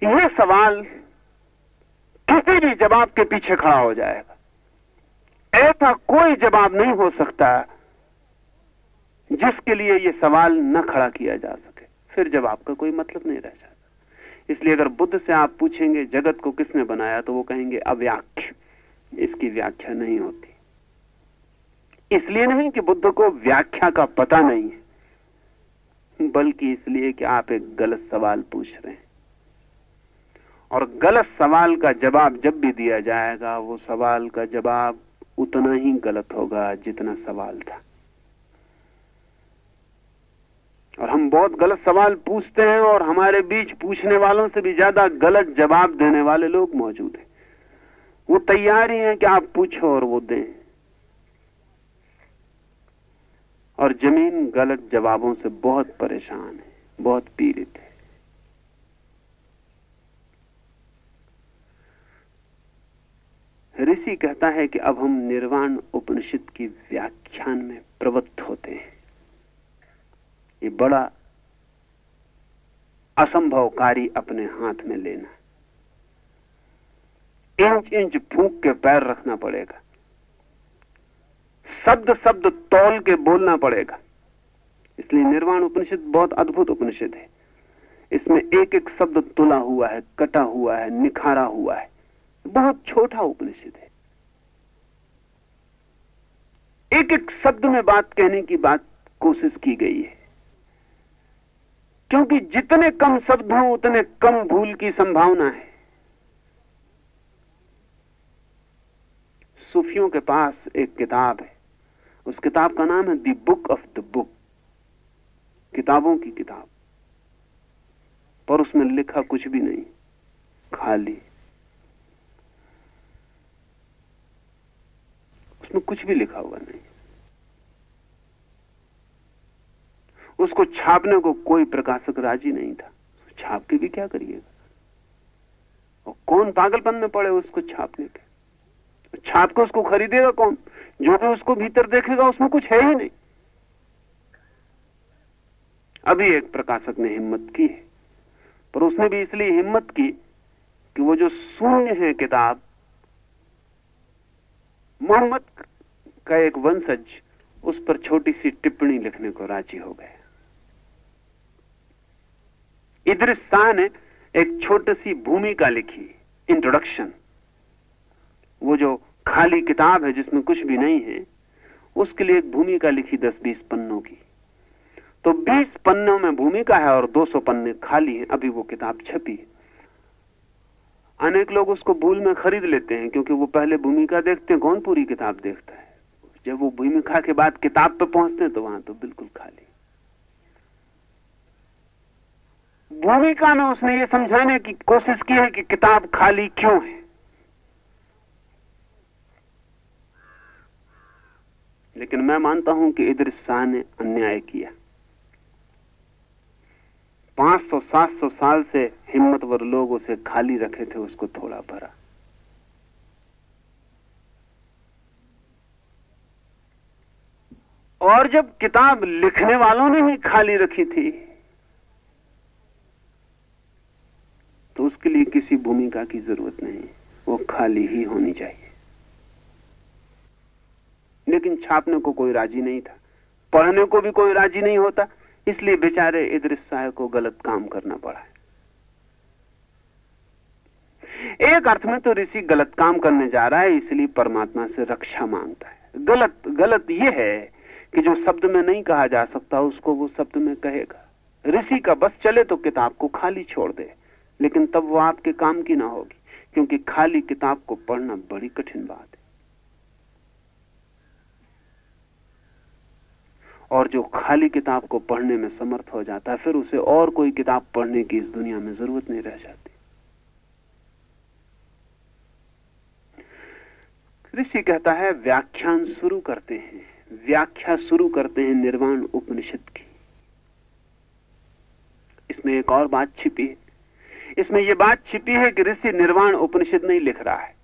यह सवाल किसी भी जवाब के पीछे खड़ा हो जाएगा। ऐसा कोई जवाब नहीं हो सकता जिसके लिए यह सवाल न खड़ा किया जा सके। फिर जवाब का कोई मतलब नहीं रह जाता। इसलिए अगर बुद्ध से आप पूछेंगे, जगत को किसने बनाया तो वो कहेंगे, अव्याख्य। इसकी व्याख्या नहीं होती। इसलिए नहीं कि बुद्ध को व्याख्या का पता नहीं है, बल्कि इसलिए कि आप एक गलत सवाल पूछ रहे हैं। और गलत सवाल का जवाब जब भी दिया जाएगा, वो सवाल का जवाब उतना ही गलत होगा जितना सवाल था। और हम बहुत गलत सवाल पूछते हैं और हमारे बीच पूछने वालों से भी ज़्यादा गलत जवाब देने वाले लोग मौजूद हैं। वो तैयार ही हैं कि आप पूछो और वो दें। और ज़मीन गलत जवाबों से बहुत परेशान है, बहुत पीड़ित है। ऋषि कहता है कि अब हम निर्वाण उपनिषद की व्याख्यान में प्रवृत्त होते हैं। ये बड़ा असंभव कार्य अपने हाथ में लेना। इंच इंच फूक के पैर रखना पड़ेगा। शब्द शब्द तौल के बोलना पड़ेगा। इसलिए निर्वाण उपनिषद बहुत अद्भुत उपनिषद है। इसमें एक एक शब्द तुला हुआ है, कटा हुआ है, निखारा हुआ है। बहुत छोटा उपनिषद है। एक एक शब्द में बात कहने की बात कोशिश की गई है। क्योंकि जितने कम शब्द हों, उतने कम भूल की संभावना है। सूफियों के पास एक किताब है। उस किताब का नाम है the book of the book. किताबों की किताब। पर उसमें लिखा कुछ भी नहीं। खाली। उसमें कुछ भी लिखा हुआ नहीं। उसको छापने को कोई प्रकाशक राज़ी नहीं था। छाप के भी क्या करिएगा? और कौन पागलपन में पड़े उसको छापने के छाप के उसको खरीदेगा कौन? जो भी उसको भीतर देखेगा, उसमें कुछ है ही नहीं। अभी एक प्रकाशक ने हिम्मत की है, पर उसने भी इसलिए हिम्मत की कि वो जो शून्य है किताब मोहम्मद का एक वंशज उस पर छोटी सी टिप्पणी लिखने को राज़ी हो गए। इद्रिस शाह ने एक छोटी सी भूमिका लिखी इंट्रोडक्शन वो जो खाली किताब है, जिसमें कुछ भी नहीं है, उसके लिए एक भूमिका लिखी दस बीस पन्नों की। तो बीस पन्नों में भूमिका है और दो सौ पन्ने खाली हैं, अभी वो किताब छपी है। अनेक लोग उसको भूल में खरीद लेते हैं क्योंकि वो पहले भूमिका देखते हैं कौन पूरी किताब देखता है? जब वो भूमिका के बाद किताब पे पहुँचते हैं तो वहाँ तो बिल्कुल खाली। भूमिका में उसने ये समझाने की कोशिश की है कि किताब खाली क्यों है? लेकिन मैं मानता हूँ कि इधर शाह ने अन्याय किया। 500-700 साल से हिम्मतवर लोग उसे खाली रखे थे, उसको थोड़ा भरा। और जब किताब लिखने वालों ने ही खाली रखी थी तो उसके लिए किसी भूमिका की ज़रूरत नहीं, वो खाली ही होनी चाहिए। लेकिन छापने को कोई राज़ी नहीं था, पढ़ने को भी कोई राज़ी नहीं होता, इसलिए बेचारे इधर साहब को गलत काम करना पड़ा। है एक अर्थ में तो ऋषि गलत काम करने जा रहा है, इसलिए परमात्मा से रक्षा माँगता है। गलत गलत यह है कि जो शब्द में नहीं कहा जा सकता, उसको वो शब्द में कहेगा। ऋषि का बस चले तो किताब को खाली छोड़ दे, लेकिन तब वो आपके काम की ना होगी, क्योंकि खाली किताब को पढ़ना बड़ी कठिन बात है। और जो खाली किताब को पढ़ने में समर्थ हो जाता है, फिर उसे और कोई किताब पढ़ने की इस दुनिया में ज़रूरत नहीं रह जाती। ऋषि कहता है, व्याख्यान शुरू करते हैं। व्याख्या शुरू करते हैं निर्वाण उपनिषद की। इसमें एक और बात छिपी है। इसमें यह बात छिपी है कि ऋषि निर्वाण उपनिषद नहीं लिख रहा है।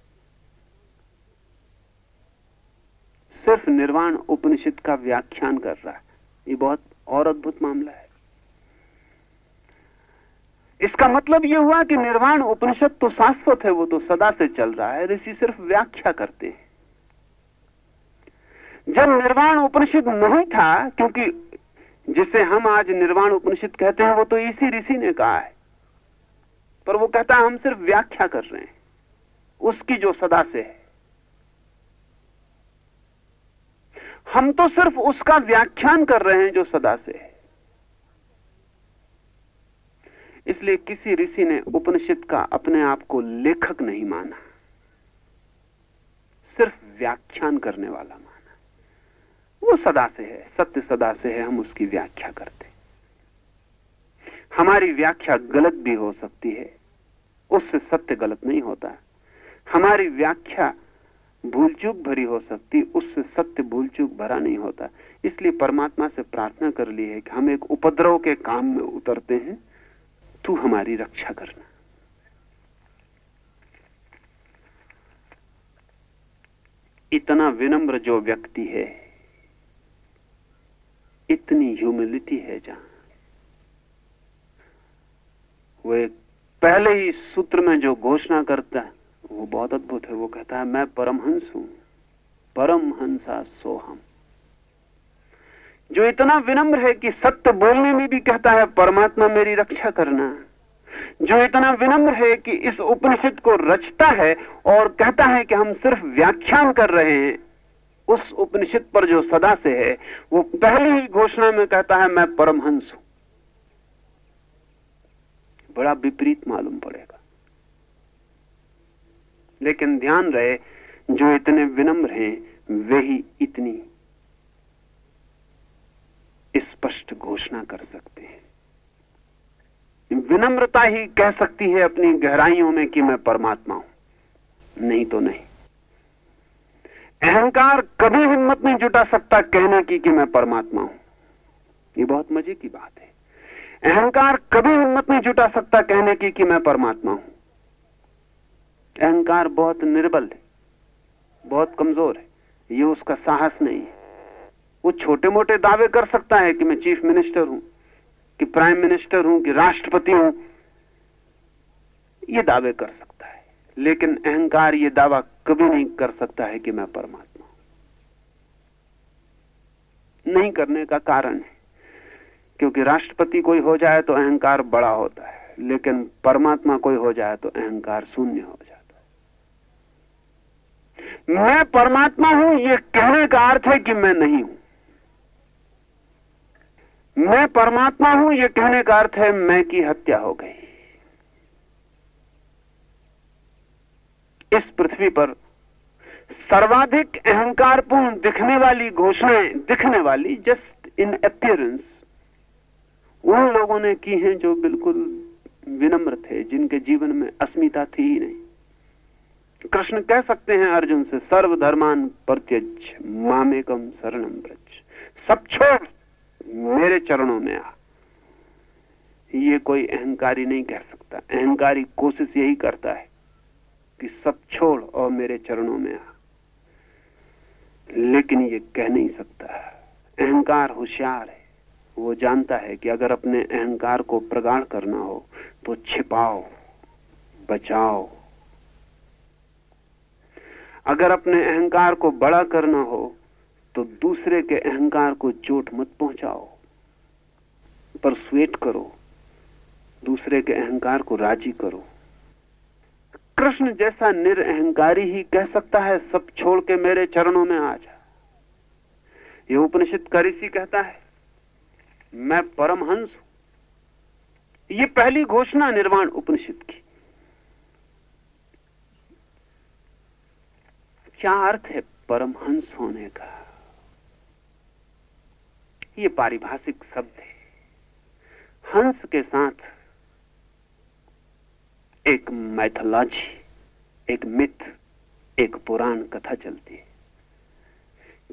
सिर्फ़ निर्वाण उपनिषद का व्याख्यान कर रहा है। ये बहुत और अद्भुत मामला है। इसका मतलब यह हुआ कि निर्वाण उपनिषद तो शाश्वत है, वो तो सदा से चल रहा है। ऋषि सिर्फ़ व्याख्या करते हैं। जब निर्वाण उपनिषद नहीं था, क्योंकि जिसे हम आज निर्वाण उपनिषद कहते हैं, वो तो इसी ऋषि ने कहा है। पर वो कहता है, हम सिर्फ़ व्याख्या कर रहे हैं। उसकी जो सदा से है। हम तो सिर्फ़ उसका व्याख्यान कर रहे हैं, जो सदा से है। इसलिए किसी ऋषि ने उपनिषद का अपने आप को लेखक नहीं माना। सिर्फ़ व्याख्यान करने वाला माना। वो सदा से है, सत्य सदा से है, हम उसकी व्याख्या करते हमारी व्याख्या गलत भी हो सकती है, उससे सत्य गलत नहीं होता। हमारी व्याख्या भूल चूक भरी हो सकती, उससे सत्य भूल चूक भरा नहीं होता। इसलिए परमात्मा से प्रार्थना कर ली है कि हम एक उपद्रव के काम में उतरते हैं, तू हमारी रक्षा करना। इतना विनम्र जो व्यक्ति है इतनी ह्यूमिलिटी है जहाँ। वो एक पहले ही सूत्र में जो घोषणा करता है, वो बहुत अद्भुत है। वो कहता है, मैं परमहंस हूँ। परमहंसा सोहम। जो इतना विनम्र है कि सत्य बोलने में भी कहता है, परमात्मा मेरी रक्षा करना। जो इतना विनम्र है कि इस उपनिषद को रचता है और कहता है कि हम सिर्फ़ व्याख्यान कर रहे हैं। उस उपनिषद पर जो सदा से है, वो पहली ही घोषणा में कहता है, मैं परमहंस हूँ। बड़ा विपरीत मालूम पड़ेगा। लेकिन ध्यान रहे, जो इतने विनम्र हैं, वे ही इतनी स्पष्ट घोषणा कर सकते हैं। विनम्रता ही कह सकती है अपनी गहराइयों में कि मैं परमात्मा हूँ। नहीं तो नहीं। अहंकार कभी हिम्मत नहीं जुटा सकता कहने की कि मैं परमात्मा हूँ। ये बहुत मज़े की बात है। अहंकार कभी हिम्मत नहीं जुटा सकता कहने की कि मैं परमात्मा हूँ। अहंकार बहुत निर्बल है, बहुत कमज़ोर है। ये उसका साहस नहीं है। वो छोटे मोटे दावे कर सकता है कि मैं चीफ मिनिस्टर हूँ, कि प्राइम मिनिस्टर हूँ, कि राष्ट्रपति हूँ। ये दावे कर सकता लेकिन अहंकार ये दावा कभी नहीं कर सकता है कि मैं परमात्मा हूँ। नहीं करने का कारण है। क्योंकि राष्ट्रपति कोई हो जाए तो अहंकार बड़ा होता है, लेकिन परमात्मा कोई हो जाए तो अहंकार शून्य हो जाता है। मैं परमात्मा हूँ यह कहने का अर्थ है कि मैं नहीं हूँ। मैं परमात्मा हूँ यह कहने का अर्थ है मैं की हत्या हो गई। इस पृथ्वी पर सर्वाधिक अहंकारपूर्ण दिखने वाली घोषणाएँ, दिखने वाली जस्ट इन अपियरेंस उन लोगों ने की हैं जो बिल्कुल विनम्र थे, जिनके जीवन में अस्मिता थी ही नहीं। कृष्ण कह सकते हैं, अर्जुन से, सर्वधर्मान प्रत्यज मामेकम शरणम ब्रज सब छोड़, मेरे चरणों में आ। ये कोई अहंकारी नहीं कह सकता। अहंकारी कोशिश यही करता है कि सब छोड़ और मेरे चरणों में आ। लेकिन ये कह नहीं सकता। अहंकार होशियार है। वो जानता है कि अगर अपने अहंकार को प्रगाढ़ करना हो तो छिपाओ, बचाओ। अगर अपने अहंकार को बड़ा करना हो तो दूसरे के अहंकार को चोट मत पहुंचाओ। पर स्वेट करो। दूसरे के अहंकार को राज़ी करो। कृष्ण जैसा निरअहकारी ही कह सकता है, सब छोड़ के मेरे चरणों में आ जा। ये उपनिषद करिसी कहता है, मैं परमहंस हूँ। यह पहली घोषणा निर्वाण उपनिषद की। क्या अर्थ है परमहंस होने का? ये पारिभाषिक शब्द है। हंस के साथ एक मैथोलॉजी, एक मिथ, एक पुराण कथा चलती है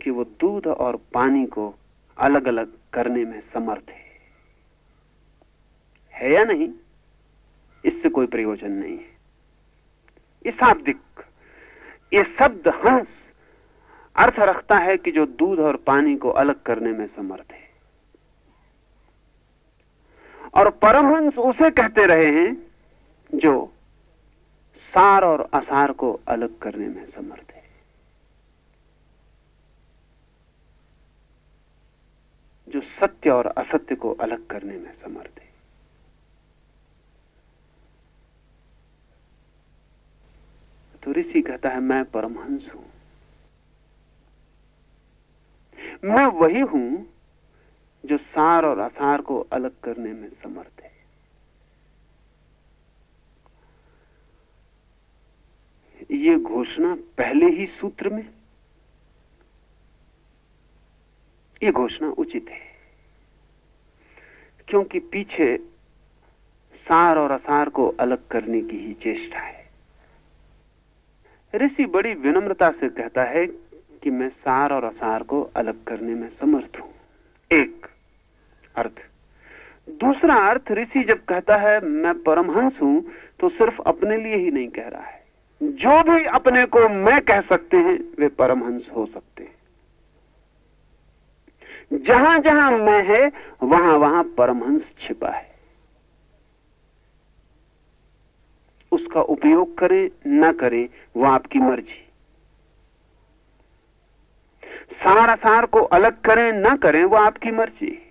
कि वो दूध और पानी को अलग अलग करने में समर्थ है। है या नहीं? इससे कोई प्रयोजन नहीं है। ये शाब्दिक, ये शब्द हंस अर्थ रखता है कि जो दूध और पानी को अलग करने में समर्थ है। और परमहंस उसे कहते रहे हैं जो सार और असार को अलग करने में समर्थ है। जो सत्य और असत्य को अलग करने में समर्थ है। तो ऋषि कहता है, मैं परमहंस हूँ। मैं वही हूँ जो सार और असार को अलग करने में समर्थ है ये घोषणा पहले ही सूत्र में? ये घोषणा उचित है, क्योंकि पीछे सार और असार को अलग करने की ही चेष्टा है। ऋषि बड़ी विनम्रता से कहता है कि मैं सार और असार को अलग करने में समर्थ हूँ। एक अर्थ। दूसरा अर्थ, ऋषि जब कहता है, मैं परमहंस हूँ तो सिर्फ़ अपने लिए ही नहीं कह रहा है। जो भी अपने को मैं कह सकते हैं, वे परमहंस हो सकते हैं। जहाँ जहाँ मैं है, वहाँ वहाँ परमहंस छिपा है। उसका उपयोग करें, ना करें, वो आपकी मर्ज़ी। सारा सार को अलग करें, ना करें, वो आपकी मर्ज़ी।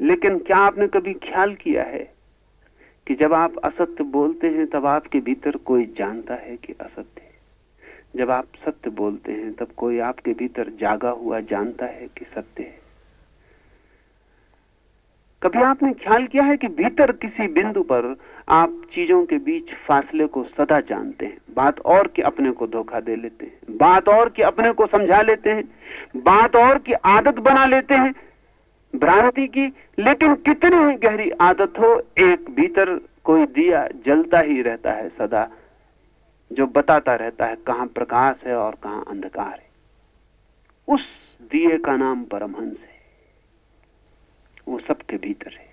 लेकिन क्या आपने कभी ख्याल किया है कि जब आप असत्य बोलते हैं, तब आपके भीतर कोई जानता है कि असत्य है। जब आप सत्य बोलते हैं, तब कोई आपके भीतर जागा हुआ जानता है कि सत्य है। कभी आपने ख्याल किया है कि भीतर किसी बिंदु पर आप चीज़ों के बीच फासले को सदा जानते हैं? बात और कि अपने को धोखा दे लेते हैं? बात और कि अपने को समझा लेते हैं? बात और की आदत बना लेते हैं? भ्रांति की, लेकिन कितनी ही गहरी आदत हो, एक भीतर कोई दिया जलता ही रहता है सदा, जो बताता रहता है कहाँ प्रकाश है और कहाँ अंधकार है। उस दिए का नाम परमहंस है। वो सबके भीतर है।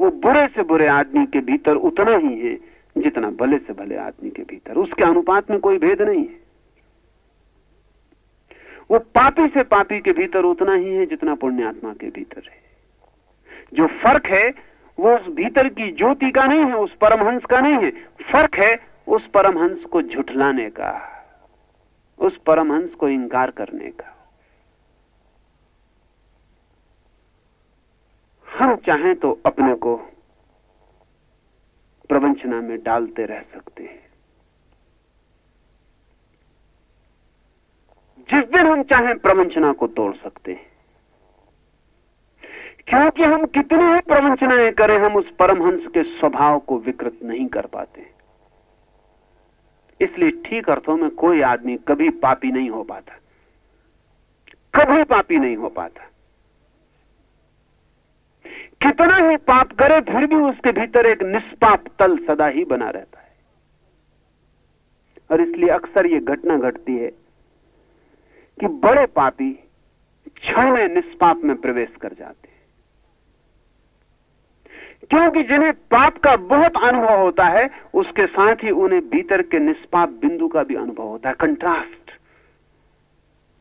वो बुरे से बुरे आदमी के भीतर उतना ही है, जितना भले से भले आदमी के भीतर। उसके अनुपात में कोई भेद नहीं है। वो पापी से पापी के भीतर उतना ही है जितना पुण्यात्मा के भीतर है। जो फ़र्क है, वो उस भीतर की ज्योति का नहीं है, उस परमहंस का नहीं है। फ़र्क है उस परमहंस को झुठलाने का, उस परमहंस को इंकार करने का। हम चाहें तो अपने को प्रवंचना में डालते रह सकते हैं। जिस दिन हम चाहें प्रवंचना को तोड़ सकते हैं। क्योंकि हम कितनी ही प्रवंचनाएँ करें, हम उस परमहंस के स्वभाव को विकृत नहीं कर पाते। इसलिए ठीक अर्थों में कोई आदमी कभी पापी नहीं हो पाता। कभी पापी नहीं हो पाता। कितना ही पाप करे, फिर भी उसके भीतर एक निष्पाप तल सदा ही बना रहता है। और इसलिए अक्सर यह घटना घटती है कि बड़े पापी क्षण में निष्पाप में प्रवेश कर जाते हैं। क्योंकि जिन्हें पाप का बहुत अनुभव होता है, उसके साथ ही उन्हें भीतर के निष्पाप बिंदु का भी अनुभव होता है। कंट्रास्ट।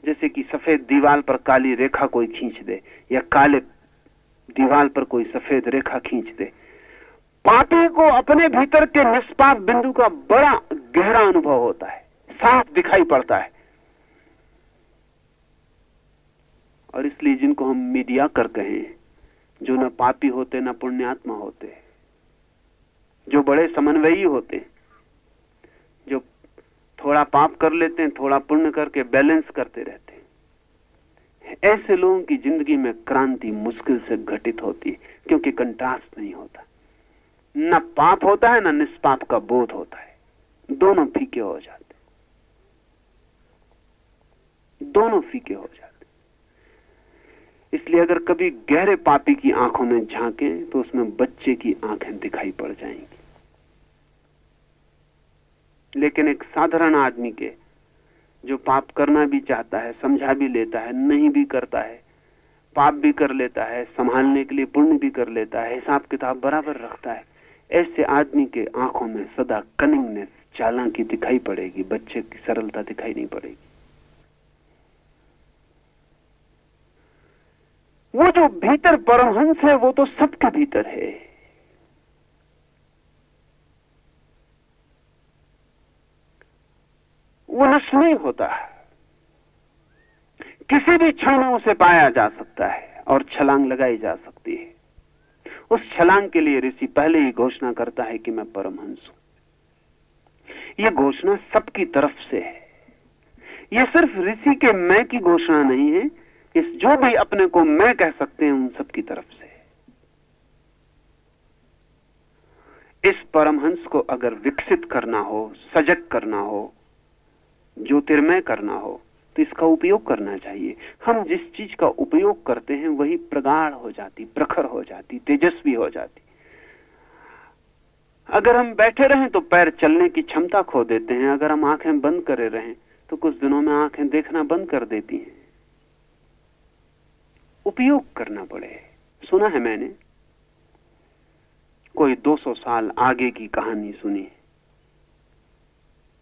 जैसे कि सफ़ेद दीवार पर काली रेखा कोई खींच दे, या काले दीवार पर कोई सफ़ेद रेखा खींच दे। पापी को अपने भीतर के निष्पाप बिंदु का बड़ा गहरा अनुभव होता है। साफ़ दिखाई पड़ता है। और इसलिए जिनको हम मीडिया कर कहें, जो न पापी होते, न पुण्यात्मा होते, जो बड़े समन्वयी होते, जो थोड़ा पाप कर लेते हैं, थोड़ा पुण्य करके बैलेंस करते रहते हैं। ऐसे लोगों की ज़िंदगी में क्रांति मुश्किल से घटित होती क्योंकि कंट्रास्ट नहीं होता। न पाप होता है, न निष्पाप का बोध होता है। दोनों फीके हो जाते दोनों फीके हो जाते इसलिए अगर कभी गहरे पापी की आँखों में झांके तो उसमें बच्चे की आँखें दिखाई पड़ जाएँगी। लेकिन एक साधारण आदमी के, जो पाप करना भी चाहता है, समझा भी लेता है, नहीं भी करता है, पाप भी कर लेता है, संभालने के लिए पुण्य भी कर लेता है, हिसाब किताब बराबर रखता है, ऐसे आदमी के आँखों में सदा कनिंगनेस चालाकी दिखाई पड़ेगी, बच्चे की सरलता दिखाई नहीं पड़ेगी। वो जो भीतर परमहंस है, वो तो सबके भीतर है। वो नष्ट नहीं होता किसी भी क्षण में उसे पाया जा सकता है और छलांग लगाई जा सकती है। उस छलांग के लिए ऋषि पहले ही घोषणा करता है कि मैं परमहंस हूँ। यह घोषणा सबकी तरफ़ से है। यह सिर्फ़ ऋषि के मैं की घोषणा नहीं है इस जो भी अपने को मैं कह सकते हैं उन सब की तरफ़ से। इस परमहंस को अगर विकसित करना हो, सजग करना हो, ज्योतिर्मय करना हो तो इसका उपयोग करना चाहिए। हम जिस चीज़ का उपयोग करते हैं, वही प्रगाढ़ हो जाती, प्रखर हो जाती, तेजस्वी हो जाती। अगर हम बैठे रहें तो पैर चलने की क्षमता खो देते हैं। अगर हम आँखें बंद करे रहें तो कुछ दिनों में आँखें देखना बंद कर देती हैं। उपयोग करना पड़े। सुना है मैंने? कोई 200 साल आगे की कहानी सुनी।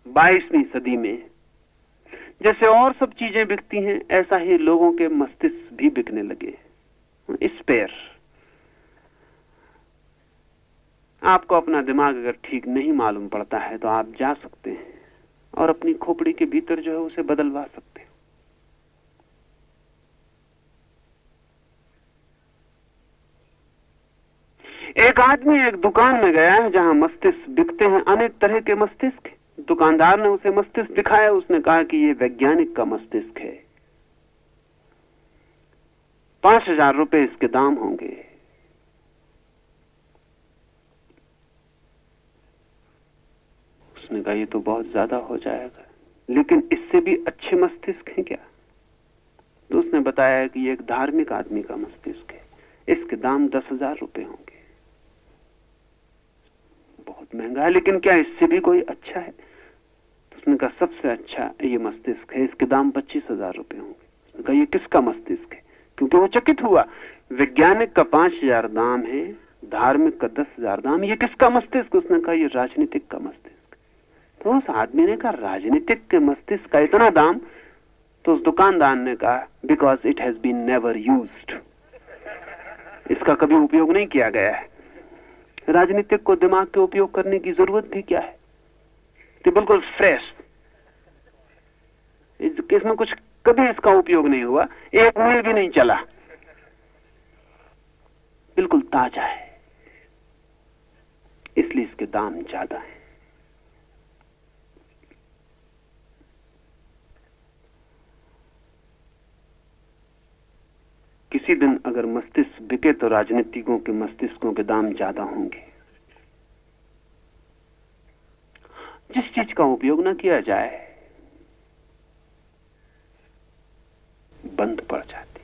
22वीं सदी में जैसे और सब चीज़ें बिकती हैं, ऐसा ही लोगों के मस्तिष्क भी बिकने लगे। स्पेयर आपको अपना दिमाग अगर ठीक नहीं मालूम पड़ता है तो आप जा सकते हैं और अपनी खोपड़ी के भीतर जो है उसे बदलवा सकते हो एक आदमी एक दुकान में गया है जहाँ मस्तिष्क बिकते हैं, अनेक तरह के मस्तिष्क दुकानदार ने उसे मस्तिष्क दिखाया, उसने कहा कि ये वैज्ञानिक का मस्तिष्क है। पाँच हज़ार रुपए इसके दाम होंगे। उसने कहा, ये तो बहुत ज़्यादा हो जाएगा। लेकिन इससे भी अच्छे मस्तिष्क हैं क्या? तो उसने बताया कि ये एक धार्मिक आदमी का मस्तिष्क है। इसके दाम दस हज़ार रुपए होंगे। बहुत महँगा है, लेकिन क्या इससे भी कोई अच्छा है? तो उसने कहा, सबसे अच्छा ये मस्तिष्क है, इसके दाम पच्चीस हज़ार रुपए होंगे। उसने कहा, ये किसका मस्तिष्क है? क्योंकि वो चकित हुआ। वैज्ञानिक का पाँच हज़ार दाम है, धार्मिक का दस हज़ार दाम, ये किसका मस्तिष्क? उसने कहा, ये राजनीतिक का मस्तिष्क। तो उस आदमी ने कहा, राजनीतिक के मस्तिष्क का इतना दाम? तो उस दुकानदार ने कहा because it has been never use इसका कभी उपयोग नहीं किया गया है। राजनीतिक को दिमाग के उपयोग करने की ज़रूरत भी क्या है? कि बिल्कुल फ्रेश इसमें कुछ कभी इसका उपयोग नहीं हुआ। एक मील भी नहीं चला। बिल्कुल ताज़ा है। इसलिए इसके दाम ज़्यादा है। किसी दिन अगर मस्तिष्क बिके तो राजनीतिकों के मस्तिष्कों के दाम ज़्यादा होंगे। जिस चीज़ का उपयोग ना किया जाए, बंद पड़ जाती।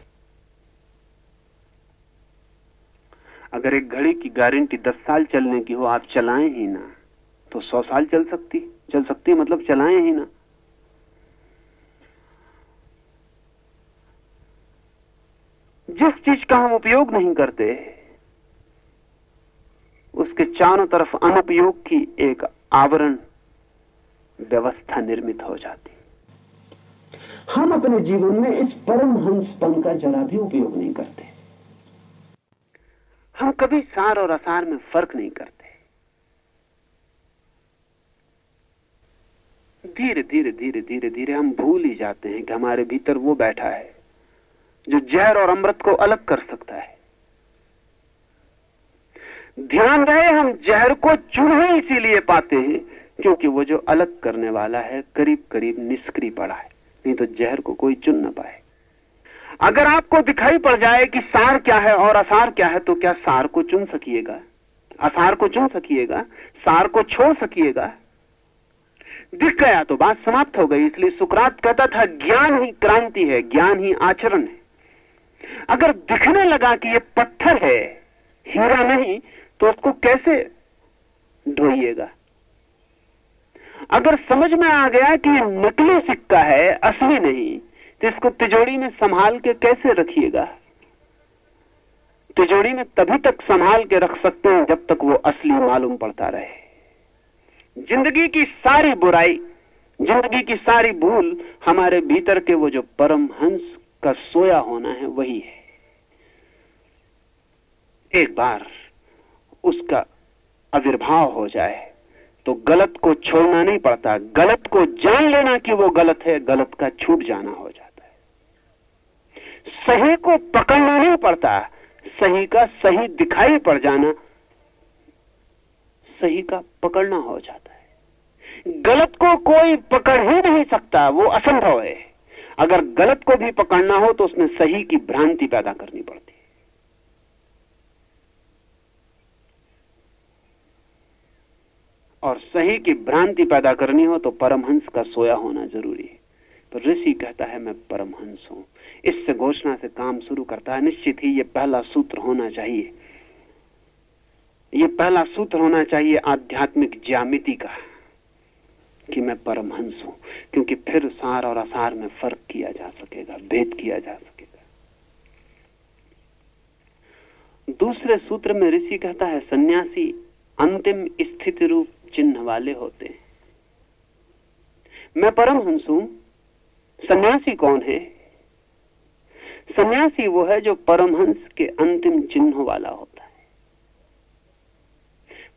अगर एक घड़ी की गारंटी दस साल चलने की हो, आप चलाएँ ही ना तो सौ साल चल सकती चल सकती मतलब चलाएँ ही ना। जिस चीज़ का हम उपयोग नहीं करते, उसके चारों तरफ़ अनुपयोग की एक आवरण व्यवस्था निर्मित हो जाती। हम अपने जीवन में इस परम हंसपन का जरा भी उपयोग नहीं करते। हम कभी सार और असार में फ़र्क नहीं करते। धीरे धीरे धीरे धीरे धीरे हम भूल ही जाते हैं कि हमारे भीतर वो बैठा है। जो जहर और अमृत को अलग कर सकता है। ध्यान रहे, हम जहर को चुन ही इसीलिए पाते हैं क्योंकि वो जो अलग करने वाला है करीब करीब निष्क्रिय पड़ा है, नहीं तो जहर को कोई चुन ना पाए। अगर आपको दिखाई पड़ जाए कि सार क्या है और असार क्या है तो क्या सार को चुन सकिएगा? असार को चुन सकिएगा? सार को छोड़ सकिएगा? दिख गया तो बात समाप्त हो गई, इसलिए सुकरात कहता था, ज्ञान ही क्रांति है, ज्ञान ही आचरण है। अगर दिखने लगा कि ये पत्थर है, हीरा नहीं तो उसको कैसे ढोइएगा? अगर समझ में आ गया कि ये नकली सिक्का है, असली नहीं तो इसको तिजोड़ी में संभाल के कैसे रखिएगा? तिजोड़ी में तभी तक संभाल के रख सकते हैं जब तक वो असली मालूम पड़ता रहे। ज़िंदगी की सारी बुराई, ज़िंदगी की सारी भूल हमारे भीतर के वो जो परम हंस का सोया होना है, वही है। एक बार उसका आविर्भाव हो जाए तो गलत को छोड़ना नहीं पड़ता। गलत को जान लेना कि वो गलत है, गलत का छूट जाना हो जाता है। सही को पकड़ना नहीं पड़ता। सही का सही दिखाई पड़ जाना, सही का पकड़ना हो जाता है। गलत को कोई पकड़ ही नहीं सकता, वो असंभव है। अगर गलत को भी पकड़ना हो तो उसमें सही की भ्रांति पैदा करनी पड़ती है। और सही की भ्रांति पैदा करनी हो तो परमहंस का सोया होना ज़रूरी है। तो ऋषि कहता है, मैं परमहंस हूँ। इससे घोषणा से काम शुरू करता है। निश्चित ही ये पहला सूत्र होना चाहिए। ये पहला सूत्र होना चाहिए आध्यात्मिक ज्यामिति का। कि मैं परमहंस हूँ, क्योंकि फिर सार और असार में फ़र्क किया जा सकेगा, भेद किया जा सकेगा। दूसरे सूत्र में ऋषि कहता है, सन्यासी अंतिम स्थिति रूप चिन्ह वाले होते हैं। मैं परमहंस हूँ, सन्यासी कौन है? सन्यासी वो है जो परमहंस के अंतिम चिन्ह वाला होता है।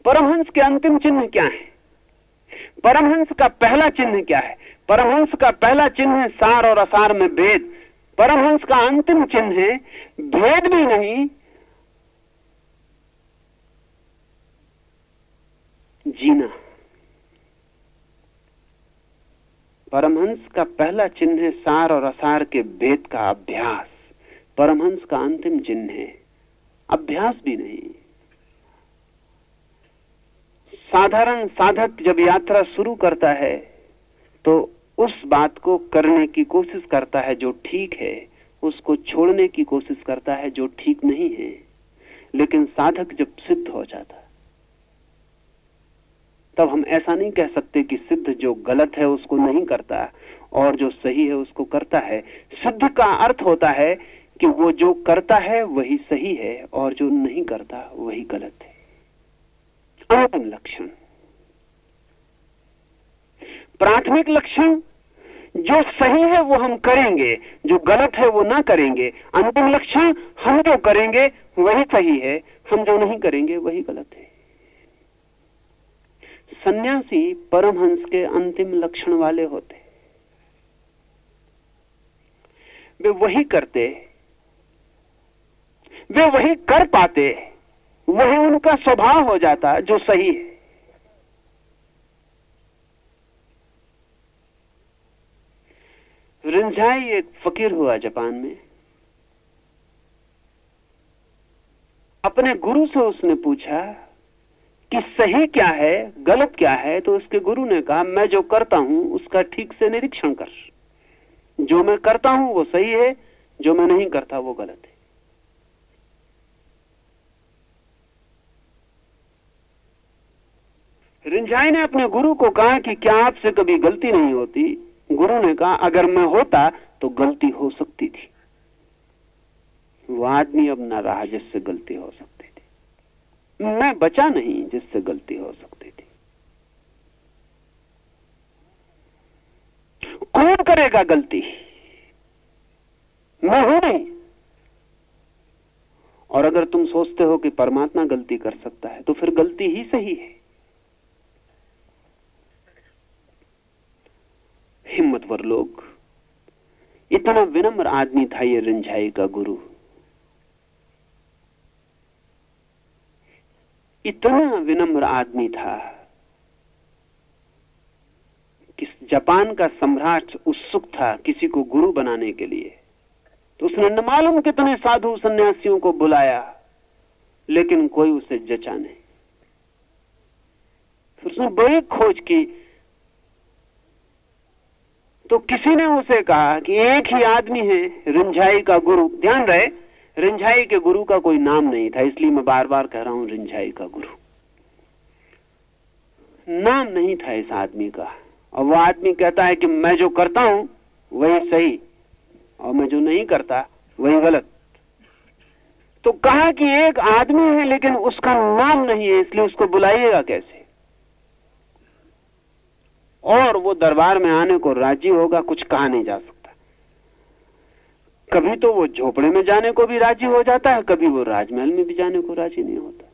परमहंस के अंतिम चिन्ह क्या है? परमहंस का पहला चिन्ह क्या है? परमहंस का पहला चिन्ह है सार और असार में भेद। परमहंस का अंतिम चिन्ह है भेद भी नहीं, जीना। परमहंस का पहला चिन्ह है सार और असार के भेद का अभ्यास। परमहंस का अंतिम चिन्ह है अभ्यास भी नहीं। साधारण साधक जब यात्रा शुरू करता है तो उस बात को करने की कोशिश करता है जो ठीक है, उसको छोड़ने की कोशिश करता है जो ठीक नहीं है। लेकिन साधक जब सिद्ध हो जाता, तब हम ऐसा नहीं कह सकते कि सिद्ध जो गलत है उसको नहीं करता और जो सही है उसको करता है। सिद्ध का अर्थ होता है कि वो जो करता है वही सही है और जो नहीं करता वही गलत है। अंतिम लक्षण। प्राथमिक लक्षण, जो सही है वो हम करेंगे, जो गलत है वो ना करेंगे। अंतिम लक्षण, हम जो करेंगे, वही सही है। हम जो नहीं करेंगे, वही गलत है। सन्यासी परमहंस के अंतिम लक्षण वाले होते। वे वही करते। वे वही कर पाते। वही उनका स्वभाव हो जाता जो सही है। रिंझाई एक फकीर हुआ जापान में। अपने गुरु से उसने पूछा कि सही क्या है, गलत क्या है? तो उसके गुरु ने कहा, मैं जो करता हूँ, उसका ठीक से निरीक्षण कर। जो मैं करता हूँ, वो सही है, जो मैं नहीं करता, वो गलत है। रिंझाई ने अपने गुरु को कहा कि क्या आपसे कभी गलती नहीं होती? गुरु ने कहा, अगर मैं होता तो गलती हो सकती थी। वो आदमी अब ना रहा जिससे गलती हो सकती थी। मैं बचा नहीं जिससे गलती हो सकती थी। कौन करेगा गलती? मैं हूँ नहीं। और अगर तुम सोचते हो कि परमात्मा गलती कर सकता है तो फिर गलती ही सही है। हिम्मतवर लोग। इतना विनम्र आदमी था ये रिंझाई का गुरु। इतना विनम्र आदमी था कि जापान का सम्राट उत्सुक था किसी को गुरु बनाने के लिए। तो उसने न मालूम कितने साधु सन्यासियों को बुलाया, लेकिन कोई उसे जचा नहीं। फिर उसने बड़ी खोज की तो किसी ने उसे कहा कि एक ही आदमी है, रिंझाई का गुरु। ध्यान रहे, रिंझाई के गुरु का कोई नाम नहीं था, इसलिए मैं बार बार कह रहा हूँ, रिंझाई का गुरु। नाम नहीं था इस आदमी का। और वो आदमी कहता है कि मैं जो करता हूँ, वही सही, और मैं जो नहीं करता, वही गलत। तो कहा कि एक आदमी है, लेकिन उसका नाम नहीं है, इसलिए उसको बुलाइएगा कैसे? और वो दरबार में आने को राज़ी होगा, कुछ कहा नहीं जा सकता। कभी तो वो झोपड़े में जाने को भी राज़ी हो जाता है, कभी वो राजमहल में भी जाने को राज़ी नहीं होता।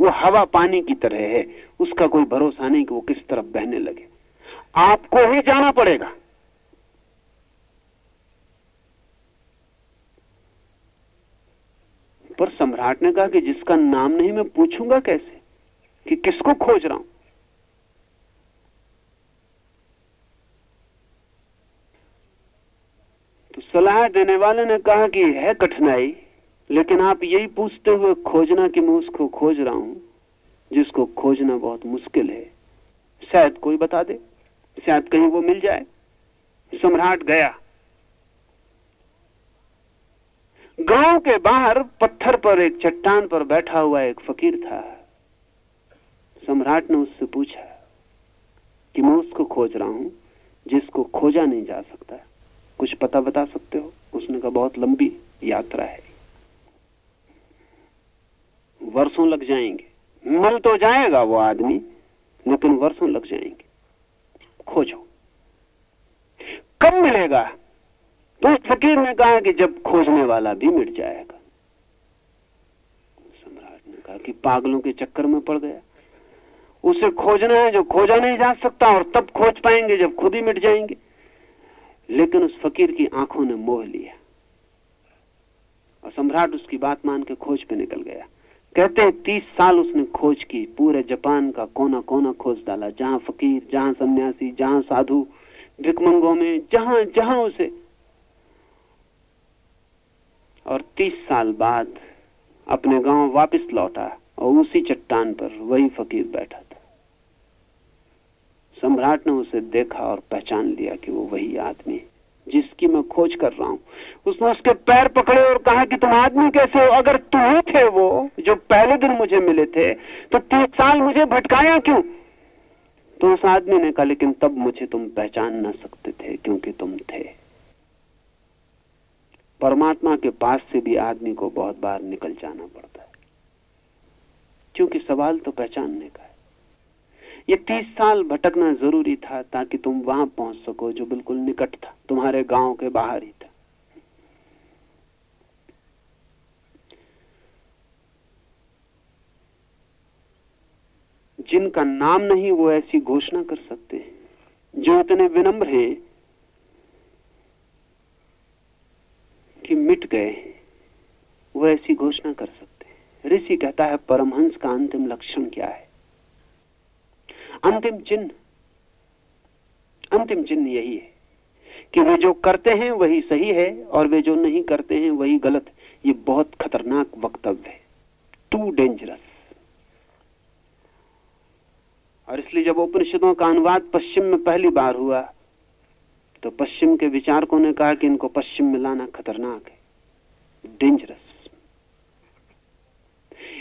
वो हवा पानी की तरह है, उसका कोई भरोसा नहीं कि वो किस तरफ़ बहने लगे। आपको ही जाना पड़ेगा। पर सम्राट ने कहा कि जिसका नाम नहीं मैं पूछूँगा कैसे? कि किसको खोज रहा हूँ? तो देने वाले ने कहा कि है कठिनाई, लेकिन आप यही पूछते हुए खोजना कि मैं उसको खोज रहा हूँ, जिसको खोजना बहुत मुश्किल है। शायद कोई बता दे, शायद कहीं वो मिल जाए। सम्राट गया। गाँव के बाहर पत्थर पर एक चट्टान पर बैठा हुआ एक फकीर था। सम्राट ने उससे पूछा कि मैं उसको खोज रहा हूँ, जिसको खोजा नहीं जा सकता। कुछ पता बता सकते हो? उसने कहा, बहुत लंबी यात्रा है। वर्षों लग जाएँगे। मिल तो जाएगा वो आदमी, लेकिन वर्षों लग जाएँगे। खोजो कब मिलेगा? तो फकीर ने कहा कि जब खोजने वाला भी मिट जाएगा। सम्राट ने कहा कि पागलों के चक्कर में पड़ गया। उसे खोजना है जो खोजा नहीं जा सकता, और तब खोज पाएँगे जब खुद ही मिट जाएँगे। लेकिन उस फकीर की आँखों ने मोह लिया। और सम्राट उसकी बात मान के खोज पे निकल गया। कहते हैं, तीस साल उसने खोज की, पूरे जापान का कोना कोना खोज डाला। जहाँ फकीर, जहाँ सन्यासी, जहाँ साधु भिकमंगों में, जहाँ जहाँ उसे। और तीस साल बाद अपने गाँव वापस लौटा और उसी चट्टान पर वही फकीर बैठा सम्राट ने उसे देखा और पहचान लिया कि वो वही आदमी है, जिसकी मैं खोज कर रहा हूँ। उसने उसके पैर पकड़े और कहा कि तुम आदमी कैसे हो? अगर तुम थे वो, जो पहले दिन मुझे मिले थे तो तीस साल मुझे भटकाया क्यों? तो उस आदमी ने कहा, लेकिन तब मुझे तुम पहचान ना सकते थे, क्योंकि तुम थे। परमात्मा के पास से भी आदमी को बहुत बार निकल जाना पड़ता है, क्योंकि सवाल तो पहचानने का है। ये तीस साल भटकना ज़रूरी था ताकि तुम वहाँ पहुँच सको जो बिल्कुल निकट था, तुम्हारे गाँव के बाहर ही था। जिनका नाम नहीं वो ऐसी घोषणा कर सकते जो इतने विनम्र हैं कि मिट गए वो ऐसी घोषणा कर सकते ऋषि कहता है, परमहंस का अंतिम लक्षण क्या है? अंतिम चिन्ह अंतिम चिन्ह यही है कि वे जो करते हैं वही सही है और वे जो नहीं करते हैं वही गलत। ये बहुत खतरनाक वक्तव्य है। टू डेंजरस और इसलिए जब उपनिषदों का अनुवाद पश्चिम में पहली बार हुआ तो पश्चिम के विचारकों ने कहा कि इनको पश्चिम में लाना खतरनाक है। डेंजरस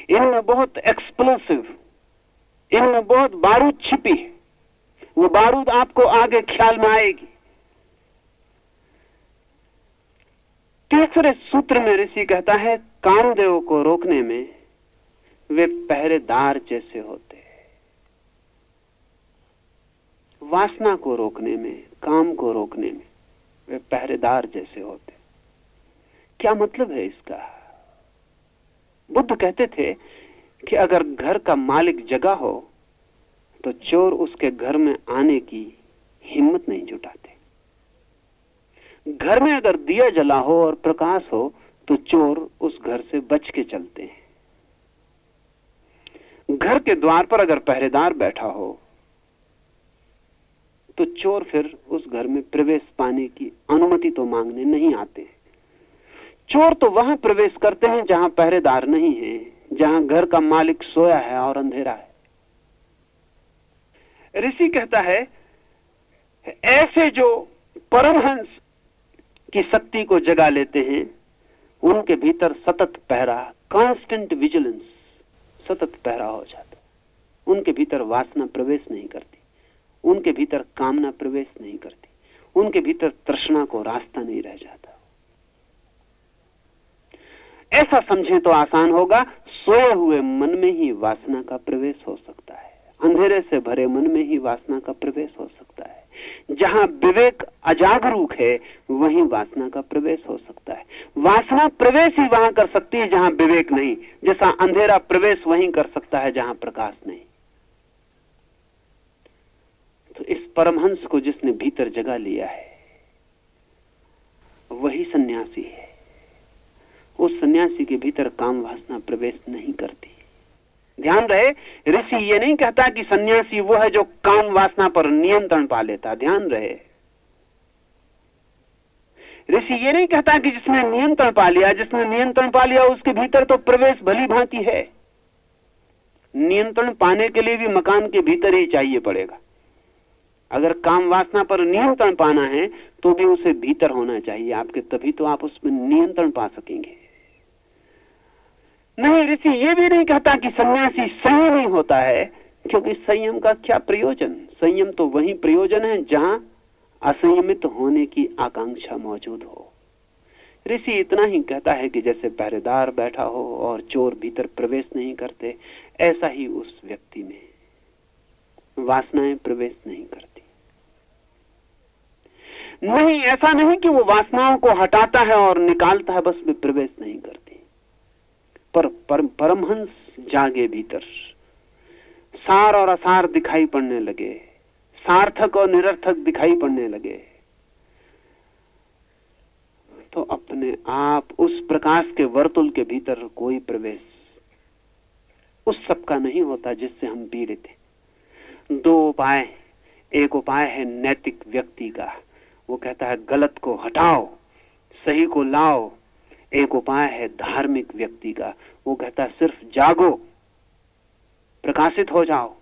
इनमें बहुत एक्सप्लोसिव इनमें बहुत बारूद छिपी है। वो बारूद आपको आगे ख्याल में आएगी। तीसरे सूत्र में ऋषि कहता है, कामदेव को रोकने में वे पहरेदार जैसे होते वासना को रोकने में, काम को रोकने में वे पहरेदार जैसे होते क्या मतलब है इसका? बुद्ध कहते थे कि अगर घर का मालिक जगा हो तो चोर उसके घर में आने की हिम्मत नहीं जुटाते। घर में अगर दिया जला हो और प्रकाश हो तो चोर उस घर से बच के चलते हैं। घर के द्वार पर अगर पहरेदार बैठा हो तो चोर फिर उस घर में प्रवेश पाने की अनुमति तो मांगने नहीं आते। चोर तो वहाँ प्रवेश करते हैं जहाँ पहरेदार नहीं है। जहाँ घर का मालिक सोया है और अंधेरा है। ऋषि कहता है, ऐसे जो परमहंस की शक्ति को जगा लेते हैं, उनके भीतर सतत पहरा कांस्टेंट विजिलेंस सतत पहरा हो जाता उनके भीतर वासना प्रवेश नहीं करती, उनके भीतर कामना प्रवेश नहीं करती, उनके भीतर तृष्णा को रास्ता नहीं रह जाता। ऐसा समझे तो आसान होगा, सोए हुए मन में ही वासना का प्रवेश हो सकता है। अंधेरे से भरे मन में ही वासना का प्रवेश हो सकता है। जहाँ विवेक अजागरूक है, वहीं वासना का प्रवेश हो सकता है। वासना प्रवेश ही वहाँ कर सकती है जहाँ विवेक नहीं, जैसा अंधेरा प्रवेश वहीं कर सकता है जहाँ प्रकाश नहीं। तो इस परमहंस को जिसने भीतर जगा लिया है, वही सन्यासी है। उस सन्यासी के भीतर काम वासना प्रवेश नहीं करती। ध्यान रहे, ऋषि ये नहीं कहता कि सन्यासी वो है जो काम वासना पर नियंत्रण पा लेता। ध्यान रहे। ऋषि ये नहीं कहता कि जिसने नियंत्रण पा लिया, जिसने नियंत्रण पा लिया, उसके भीतर तो प्रवेश भली भांति है। नियंत्रण पाने के लिए भी मकान के भीतर ही चाहिए पड़ेगा। अगर काम वासना पर नियंत्रण पाना है तो भी उसे भीतर होना चाहिए। आपके तभी तो आप उसमें नियंत्रण पा सकेंगे। नहीं, ऋषि, ये भी नहीं कहता कि सन्यासी संयम ही होता है, क्योंकि संयम का क्या प्रयोजन? संयम तो वही प्रयोजन है जहाँ असंयमित होने की आकांक्षा मौजूद हो। ऋषि इतना ही कहता है कि जैसे पहरेदार बैठा हो और चोर भीतर प्रवेश नहीं करते, ऐसा ही उस व्यक्ति में वासनाएँ प्रवेश नहीं करती। नहीं, ऐसा नहीं कि वो वासनाओं को हटाता है और निकालता है, बस में प्रवेश नहीं करती। पर, पर परमहंस जागे भीतर। सार और असार दिखाई पड़ने लगे। सार्थक और निरर्थक दिखाई पड़ने लगे। तो अपने आप उस प्रकाश के वर्तुल के भीतर कोई प्रवेश उस सब का नहीं होता जिससे हम पीड़ित हैं। दो उपाय एक उपाय है नैतिक व्यक्ति का। वो कहता है गलत को हटाओ सही को लाओ एक उपाय है धार्मिक व्यक्ति का। वो कहता है, सिर्फ़ जागो, प्रकाशित हो जाओ।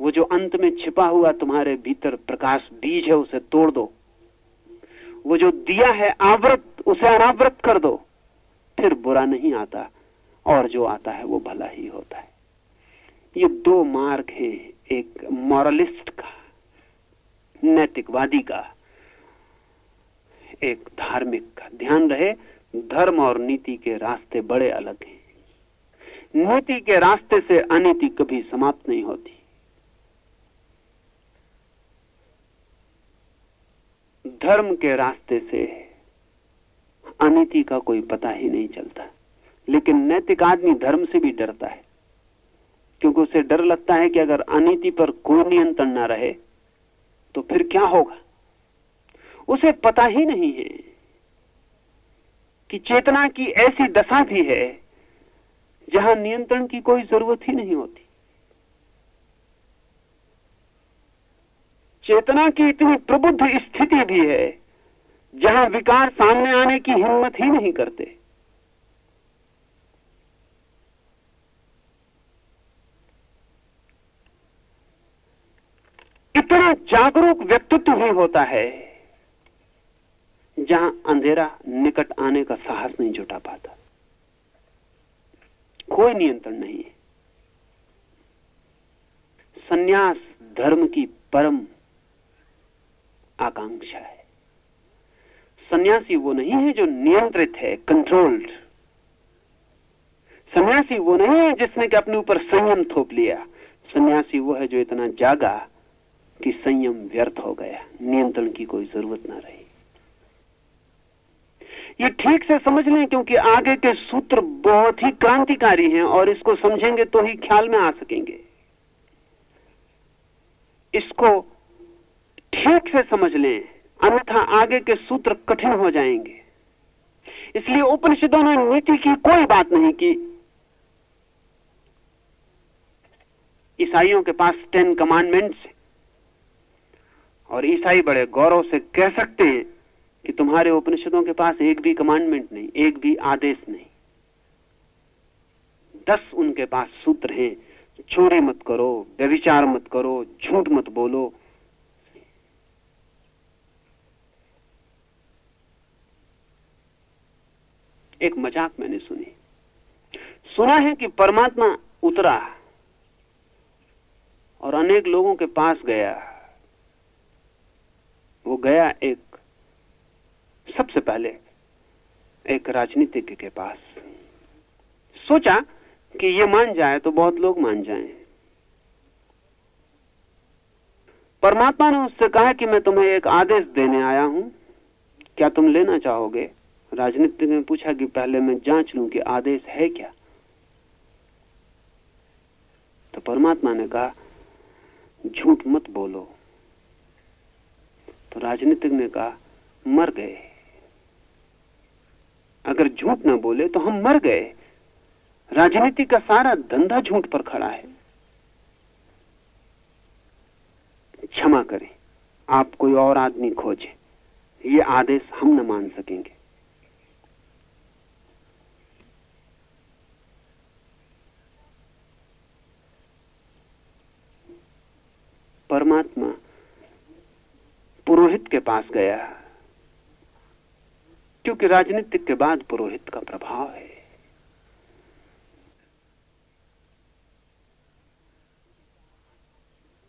वो जो अंत में छिपा हुआ तुम्हारे भीतर प्रकाश बीज है, उसे तोड़ दो। वो जो दिया है आवृत, उसे अनावृत कर दो। फिर बुरा नहीं आता, और जो आता है, वो भला ही होता है। ये दो मार्ग हैं, एक मॉरलिस्ट का, नैतिकवादी का, एक धार्मिक का। ध्यान रहे धर्म और नीति के रास्ते बड़े अलग हैं। नीति के रास्ते से अनीति कभी समाप्त नहीं होती। धर्म के रास्ते से अनीति का कोई पता ही नहीं चलता। लेकिन नैतिक आदमी धर्म से भी डरता है, क्योंकि उसे डर लगता है कि अगर अनीति पर कोई नियंत्रण ना रहे तो फिर क्या होगा? उसे पता ही नहीं है कि चेतना की ऐसी दशा भी है, जहाँ नियंत्रण की कोई ज़रूरत ही नहीं होती। चेतना की इतनी प्रबुद्ध स्थिति भी है, जहाँ विकार सामने आने की हिम्मत ही नहीं करते। इतना जागरूक व्यक्तित्व भी होता है जहाँ अंधेरा निकट आने का साहस नहीं जुटा पाता। कोई नियंत्रण नहीं है। सन्यास धर्म की परम आकांक्षा है। सन्यासी वो नहीं है जो नियंत्रित है कंट्रोल्ड सन्यासी वो नहीं है जिसने कि अपने ऊपर संयम थोप लिया। सन्यासी वो है जो इतना जागा कि संयम व्यर्थ हो गया। नियंत्रण की कोई ज़रूरत ना रही। ये ठीक से समझ लें, क्योंकि आगे के सूत्र बहुत ही क्रांतिकारी हैं और इसको समझेंगे तो ही ख्याल में आ सकेंगे। इसको ठीक से समझ लें, अन्यथा आगे के सूत्र कठिन हो जाएँगे। इसलिए उपनिषदों ने नीति की कोई बात नहीं की। ईसाइयों के पास टेन कमांडमेंट्स और ईसाई बड़े गौरव से कह सकते हैं कि तुम्हारे उपनिषदों के पास एक भी कमांडमेंट नहीं, एक भी आदेश नहीं। दस उनके पास सूत्र हैं चोरी मत करो, व्यविचार मत करो, झूठ मत बोलो। एक मज़ाक मैंने सुनी। सुना है कि परमात्मा उतरा और अनेक लोगों के पास गया। वो गया एक सबसे पहले एक राजनीतिज्ञ के पास। सोचा कि ये मान जाए तो बहुत लोग मान जाएँ। परमात्मा ने उससे कहा कि मैं तुम्हें एक आदेश देने आया हूँ। क्या तुम लेना चाहोगे? राजनीतिज्ञ ने पूछा कि पहले मैं जाँच लूँ कि आदेश है क्या। तो परमात्मा ने कहा, झूठ मत बोलो। तो राजनीतिक ने कहा, मर गए अगर झूठ ना बोले तो हम मर गए। राजनीति का सारा धंधा झूठ पर खड़ा है। क्षमा करें, आप कोई और आदमी खोजें। ये आदेश हम न मान सकेंगे। परमात्मा पुरोहित के पास गया। क्योंकि राजनीतिक के बाद पुरोहित का प्रभाव है।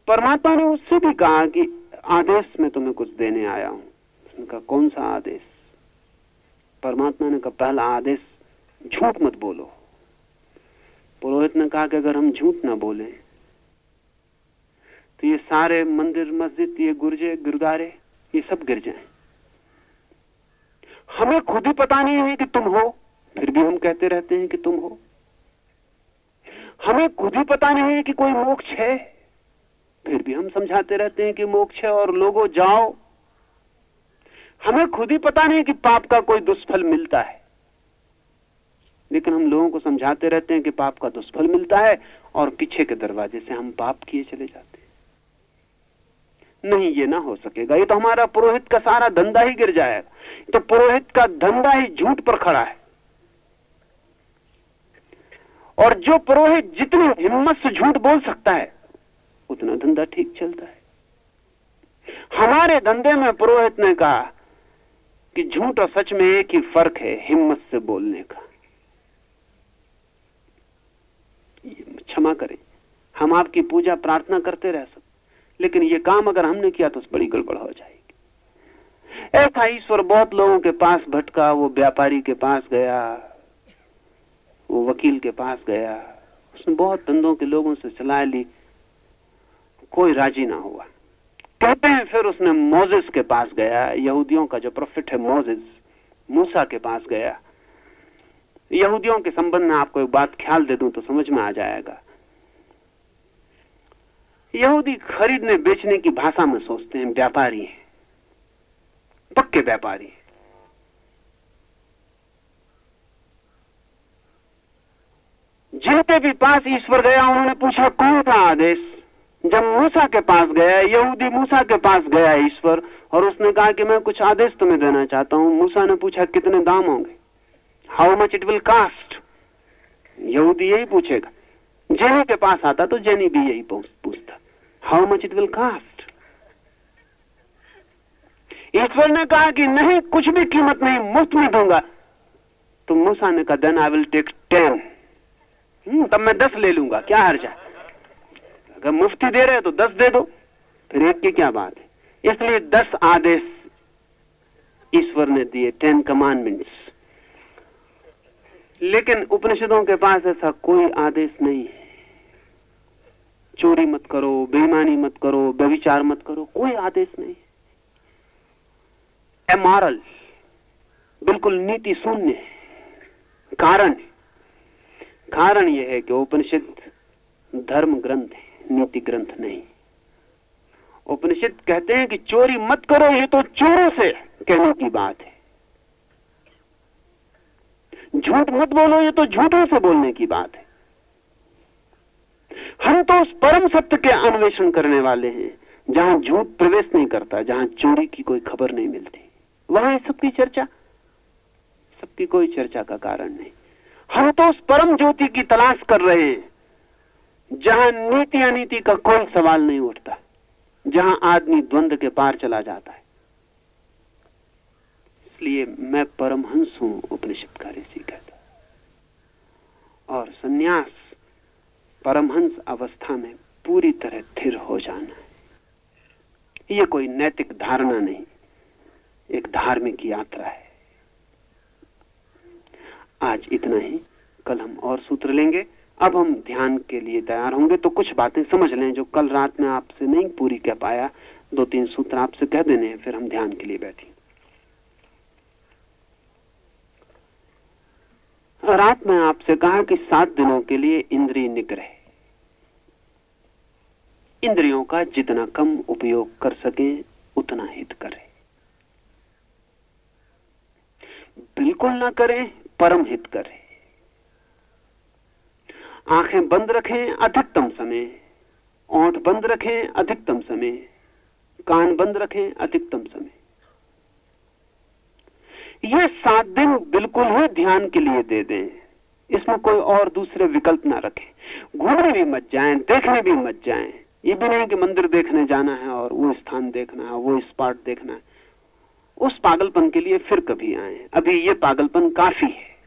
परमात्मा ने उससे भी कहा कि आदेश में तुम्हें कुछ देने आया हूँ। उसने कहा, कौन सा आदेश? परमात्मा ने कहा, पहला आदेश, झूठ मत बोलो। पुरोहित ने कहा कि अगर हम झूठ ना बोले तो ये सारे मंदिर, मस्जिद, ये गुर्जे, गुरुद्वारे, ये सब गिर जाएँ। हमें खुद ही पता नहीं है कि तुम हो। फिर भी हम कहते रहते हैं कि तुम हो। हमें खुद ही पता नहीं है कि कोई मोक्ष है। फिर भी हम समझाते रहते हैं कि मोक्ष है और लोगों, जाओ। हमें खुद ही पता नहीं कि पाप का कोई दुष्फल मिलता है। लेकिन हम लोगों को समझाते रहते हैं कि पाप का दुष्फल मिलता है और पीछे के दरवाजे से हम पाप किए चले जाते हैं। नहीं, ये ना हो सकेगा। ये तो हमारा पुरोहित का सारा धंधा ही गिर जाएगा। तो पुरोहित का धंधा ही झूठ पर खड़ा है। और जो पुरोहित जितनी हिम्मत से झूठ बोल सकता है, उतना धंधा ठीक चलता है। हमारे धंधे में पुरोहित ने कहा कि झूठ और सच में एक ही फ़र्क है, हिम्मत से बोलने का। क्षमा करें। हम आपकी पूजा प्रार्थना करते रह सकते लेकिन ये काम अगर हमने किया तो बड़ी गड़बड़ हो जाएगी। ऐसा ईश्वर बहुत लोगों के पास भटका, वो व्यापारी के पास गया, वो वकील के पास गया, उसने बहुत धंधों के लोगों से सलाह ली, कोई राज़ी ना हुआ। कहते हैं फिर उसने मोजिस के पास गया, यहूदियों का जो प्रोफिट है मोजिस, मूसा के पास गया। यहूदियों के संबंध में आपको एक बात ख्याल दे दूँ तो समझ में आ जाएगा। यहूदी खरीदने, बेचने की भाषा में सोचते हैं व्यापारी हैं। पक्के व्यापारी जिनके भी पास ईश्वर गया, उन्होंने पूछा, कौन सा आदेश? जब मूसा के पास गया, यहूदी मूसा के पास गया ईश्वर, और उसने कहा कि मैं कुछ आदेश तुम्हें देना चाहता हूँ। मूसा ने पूछा, कितने दाम होंगे? How much it will cost यहूदी यही पूछेगा। जेनी के पास आता तो जेनी भी यही पूछता। How much it will cost ईश्वर ने कहा कि नहीं, कुछ भी कीमत नहीं, मुफ़्त में दूँगा। तो मूसा ने कहा then I will take ten तब मैं दस ले लूँगा, क्या हर्ज अगर मुफ्ती दे रहे तो दस दे दो। फिर एक की क्या बात है? इसलिए दस आदेश ईश्वर ने दिए टेन कमांडमेंट्स लेकिन उपनिषदों के पास ऐसा कोई आदेश नहीं है। चोरी मत करो, बेईमानी मत करो व्यविचार मत करो, कोई आदेश नहीं। एमॉरल बिल्कुल नीति शून्य है। कारण कारण यह है कि उपनिषद धर्म ग्रंथ है, नीति ग्रंथ नहीं। उपनिषद कहते हैं कि चोरी मत करो, ये तो चोरों से कहने की बात है। झूठ मत बोलो, ये तो झूठों से बोलने की बात है। हम तो उस परम सत्य के अन्वेषण करने वाले हैं, जहाँ झूठ प्रवेश नहीं करता, जहाँ चोरी की कोई खबर नहीं मिलती। वहाँ सबकी चर्चा। सबकी कोई चर्चा का कारण नहीं। हम तो उस परम ज्योति की तलाश कर रहे हैं, जहाँ नीति अनीति का कोई सवाल नहीं उठता, जहाँ आदमी द्वंद के पार चला जाता है। इसलिए मैं परमहंस हूँ उपनिषद का ऋषि कहता। और सन्यास परमहंस अवस्था में पूरी तरह स्थिर हो जाना है। यह कोई नैतिक धारणा नहीं, एक धार्मिक यात्रा है। आज इतना ही, कल हम और सूत्र लेंगे। अब हम ध्यान के लिए तैयार होंगे तो कुछ बातें समझ लें जो कल रात में आपसे नहीं पूरी कह पाया। दो तीन सूत्र आपसे कह देने हैं फिर हम ध्यान के लिए बैठे। रात में आपसे कहा कि सात दिनों के लिए इंद्रिय निग्रह। इंद्रियों का जितना कम उपयोग कर सके, उतना हित करें। बिल्कुल ना करें, परम हित करें। आँखें बंद रखें, अधिकतम समय। ओंठ बंद रखें, अधिकतम समय। कान बंद रखें, अधिकतम समय। यह सात दिन बिल्कुल ही ध्यान के लिए दे दें। इसमें कोई और दूसरे विकल्प ना रखें। घूमने भी मत जाएँ, देखने भी मत जाएँ। ये भी नहीं कि मंदिर देखने जाना है और वो स्थान देखना है, वो स्पॉट देखना है। उस पागलपन के लिए फिर कभी आए। अभी ये पागलपन काफ़ी है।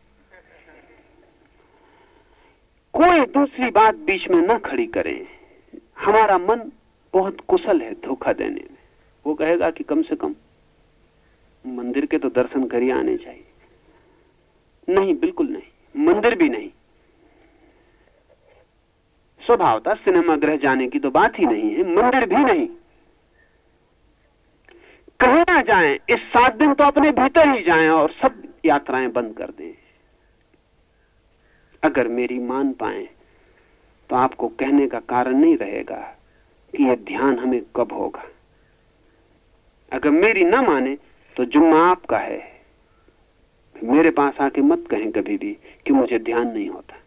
कोई दूसरी बात बीच में न खड़ी करें। हमारा मन बहुत कुशल है धोखा देने में। वो कहेगा कि कम से कम मंदिर के तो दर्शन कर आने चाहिए। नहीं, बिल्कुल नहीं। मंदिर भी नहीं। स्वभावता सिनेमा गृह जाने की तो बात ही नहीं है, मंदिर भी नहीं। कहीं ना जाएँ, इस सात दिन तो अपने भीतर ही जाएँ और सब यात्राएँ बंद कर दें। अगर मेरी मान पाए तो आपको कहने का कारण नहीं रहेगा कि यह ध्यान हमें कब होगा। अगर मेरी ना माने तो जुम्मा आपका है। मेरे पास आके मत कहें कभी भी कि मुझे ध्यान नहीं होता।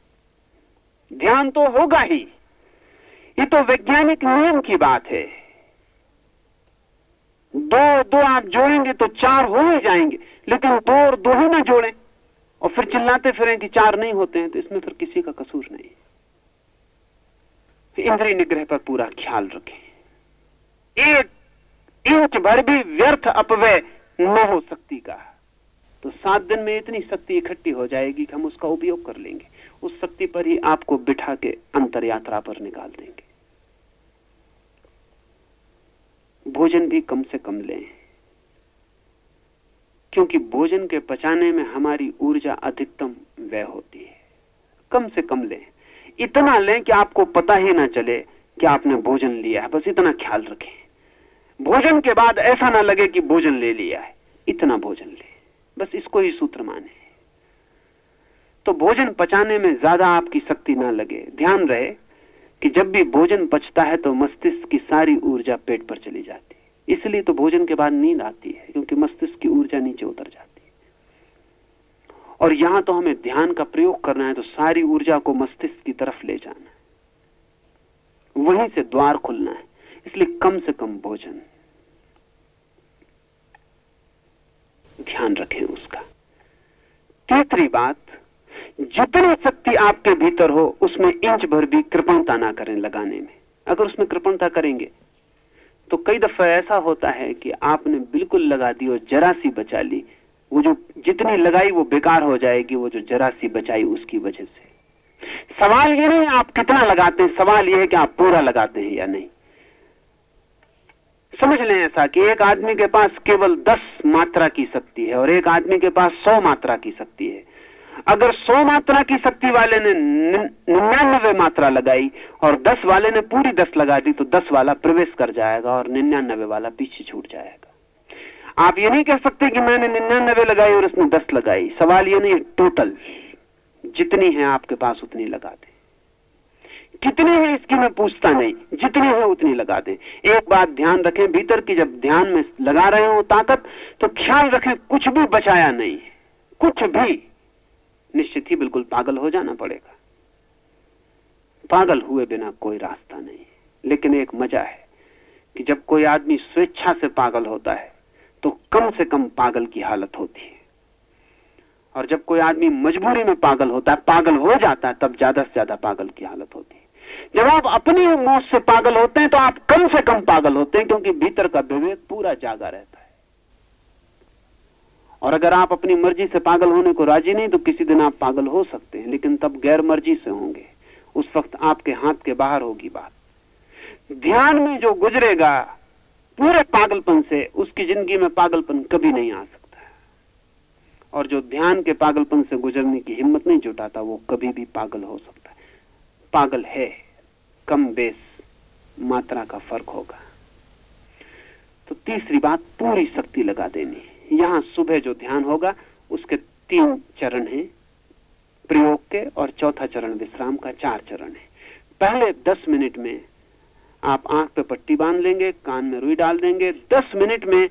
ध्यान तो होगा ही। ये तो वैज्ञानिक नियम की बात है। दो दो आप जोड़ेंगे तो चार हो ही जाएँगे, लेकिन दो और दो ही ना जोड़ें। और फिर चिल्लाते फिरें कि चार नहीं होते हैं तो इसमें फिर किसी का कसूर नहीं। इंद्रिय निग्रह पर पूरा ख्याल रखें। एक इंच भर भी व्यर्थ अपव्यय न हो सकती का। तो सात दिन में इतनी शक्ति इकट्ठी हो जाएगी कि हम उसका उपयोग कर लेंगे। उस शक्ति पर ही आपको बिठा के अंतर यात्रा पर निकाल देंगे। भोजन भी कम से कम लें। क्योंकि भोजन के पचाने में हमारी ऊर्जा अधिकतम व्यय होती है। कम से कम लें। इतना लें कि आपको पता ही ना चले कि आपने भोजन लिया है। बस इतना ख्याल रखें। भोजन के बाद ऐसा ना लगे कि भोजन ले लिया है। इतना भोजन ले। बस इसको ही सूत्र माने। तो भोजन पचाने में ज़्यादा आपकी शक्ति ना लगे। ध्यान रहे कि जब भी भोजन पचता है तो मस्तिष्क की सारी ऊर्जा पेट पर चली जाती है। इसलिए तो भोजन के बाद नींद आती है, क्योंकि मस्तिष्क की ऊर्जा नीचे उतर जाती है। और यहाँ तो हमें ध्यान का प्रयोग करना है तो सारी ऊर्जा को मस्तिष्क की तरफ़ ले जाना है। वहीं से द्वार खुलना है, इसलिए कम से कम भोजन। ध्यान रखें उसका। तीसरी बात जितनी शक्ति आपके भीतर हो, उसमें इंच भर भी कृपणता ना करें लगाने में। अगर उसमें कृपणता करेंगे तो कई दफ़ा ऐसा होता है कि आपने बिल्कुल लगा दी और जरा सी बचा ली। वो जो जितनी लगाई, वो बेकार हो जाएगी, वो जो जरा सी बचाई, उसकी वजह से। सवाल ये नहीं आप कितना लगाते हैं, सवाल ये है कि आप पूरा लगाते हैं या नहीं। समझ लें ऐसा कि एक आदमी के पास केवल दस मात्रा की शक्ति है और एक आदमी के पास सौ मात्रा की शक्ति है। अगर सौ मात्रा की शक्ति वाले ने निन्यानवे मात्रा लगाई और दस वाले ने पूरी दस लगा दी तो दस वाला प्रवेश कर जाएगा और निन्यानवे वाला पीछे छूट जाएगा। आप ये नहीं कह सकते कि मैंने निन्यानवे लगाई और उसने दस लगाई। सवाल ये नहीं, टोटल जितनी है आपके पास उतनी लगा दे। कितनी है इसकी मैं पूछता नहीं, जितनी है उतनी लगा दे। एक बात ध्यान रखें, भीतर की जब ध्यान में लगा रहे हो ताकत तो ख्याल रखें, कुछ भी बचाया नहीं कुछ भी। निश्चित ही बिल्कुल पागल हो जाना पड़ेगा। पागल हुए बिना कोई रास्ता नहीं। लेकिन एक मज़ा है कि जब कोई आदमी स्वेच्छा से पागल होता है तो कम से कम पागल की हालत होती है। और जब कोई आदमी मजबूरी में पागल होता है, पागल हो जाता है, तब ज़्यादा से ज़्यादा पागल की हालत होती है। जब आप अपनी मौत से पागल होते हैं तो आप कम से कम पागल होते हैं, क्योंकि भीतर का विवेक पूरा जागा रहता है। और अगर आप अपनी मर्ज़ी से पागल होने को राज़ी नहीं तो किसी दिन आप पागल हो सकते हैं, लेकिन तब गैर मर्ज़ी से होंगे। उस वक्त आपके हाथ के बाहर होगी बात। ध्यान में जो गुजरेगा, पूरे पागलपन से, उसकी ज़िंदगी में पागलपन कभी नहीं आ सकता और जो ध्यान के पागलपन से गुजरने की हिम्मत नहीं जुटाता, वो कभी भी पागल हो सकता है। पागल है, कम बेस मात्रा का फ़र्क होगा। तो तीसरी बात, पूरी शक्ति लगा देनी यहाँ सुबह जो ध्यान होगा उसके तीन चरण हैं। प्रयोग के और चौथा चरण विश्राम का चार चरण है। पहले दस मिनट में आप आँख पे पट्टी बाँध लेंगे कान में रुई डाल देंगे दस मिनट में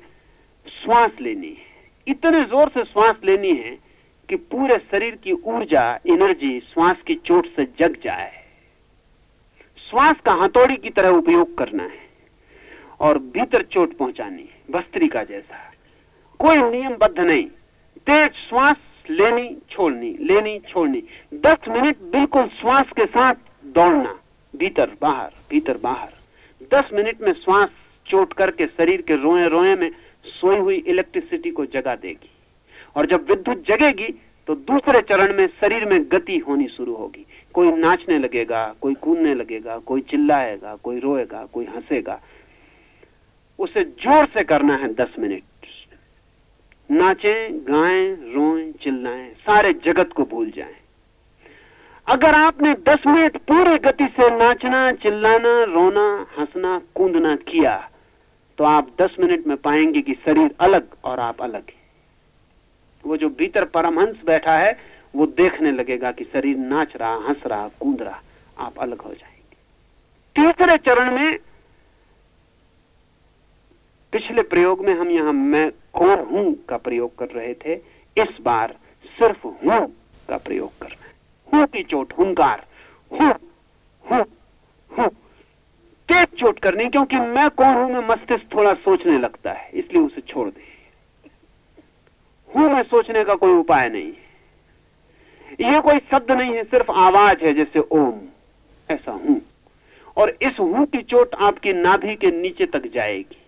श्वास लेनी है। इतने ज़ोर से श्वास लेनी है कि पूरे शरीर की ऊर्जा एनर्जी श्वास की चोट से जग जाए। श्वास का हथौड़ी की तरह उपयोग करना है और भीतर चोट पहुंचानी है भस्त्रिका जैसा। कोई नियमबद्ध नहीं। तेज श्वास लेनी, छोड़नी लेनी, छोड़नी। दस मिनट बिल्कुल श्वास के साथ दौड़ना। भीतर बाहर भीतर बाहर। दस मिनट में श्वास चोट करके शरीर के रोए रोए में सोई हुई इलेक्ट्रिसिटी को जगा देगी। और जब विद्युत जगेगी तो दूसरे चरण में शरीर में गति होनी शुरू होगी। कोई नाचने लगेगा, कोई कूदने लगेगा, कोई चिल्लाएगा, कोई रोएगा, कोई हंसेगा। उसे ज़ोर से करना है दस मिनट। नाचें, गाएँ, रोएँ, चिल्लाएँ, सारे जगत को भूल जाएँ। अगर आपने दस मिनट पूरे गति से नाचना, चिल्लाना, रोना, हंसना, कूदना किया तो आप दस मिनट में पाएँगे कि शरीर अलग और आप अलग है। वो जो भीतर परमहंस बैठा है, वो देखने लगेगा कि शरीर नाच रहा, हंस रहा, कूद रहा, आप अलग हो जाएँगे। तीसरे चरण में पिछले प्रयोग में हम यहाँ मैं कौन हूँ का प्रयोग कर रहे थे, इस बार सिर्फ़ हूँ का प्रयोग कर हूँ। की चोट, हुंकार, हूँ हूँ हूँ। तेज चोट करनी, क्योंकि मैं कौन हूँ, मैं मस्तिष्क थोड़ा सोचने लगता है, इसलिए उसे छोड़ दे। हूँ मैं सोचने का कोई उपाय नहीं है। यह कोई शब्द नहीं है, सिर्फ़ आवाज़ है जैसे ओम, ऐसा हूँ। और इस हूँ की चोट आपकी नाभि के नीचे तक जाएगी।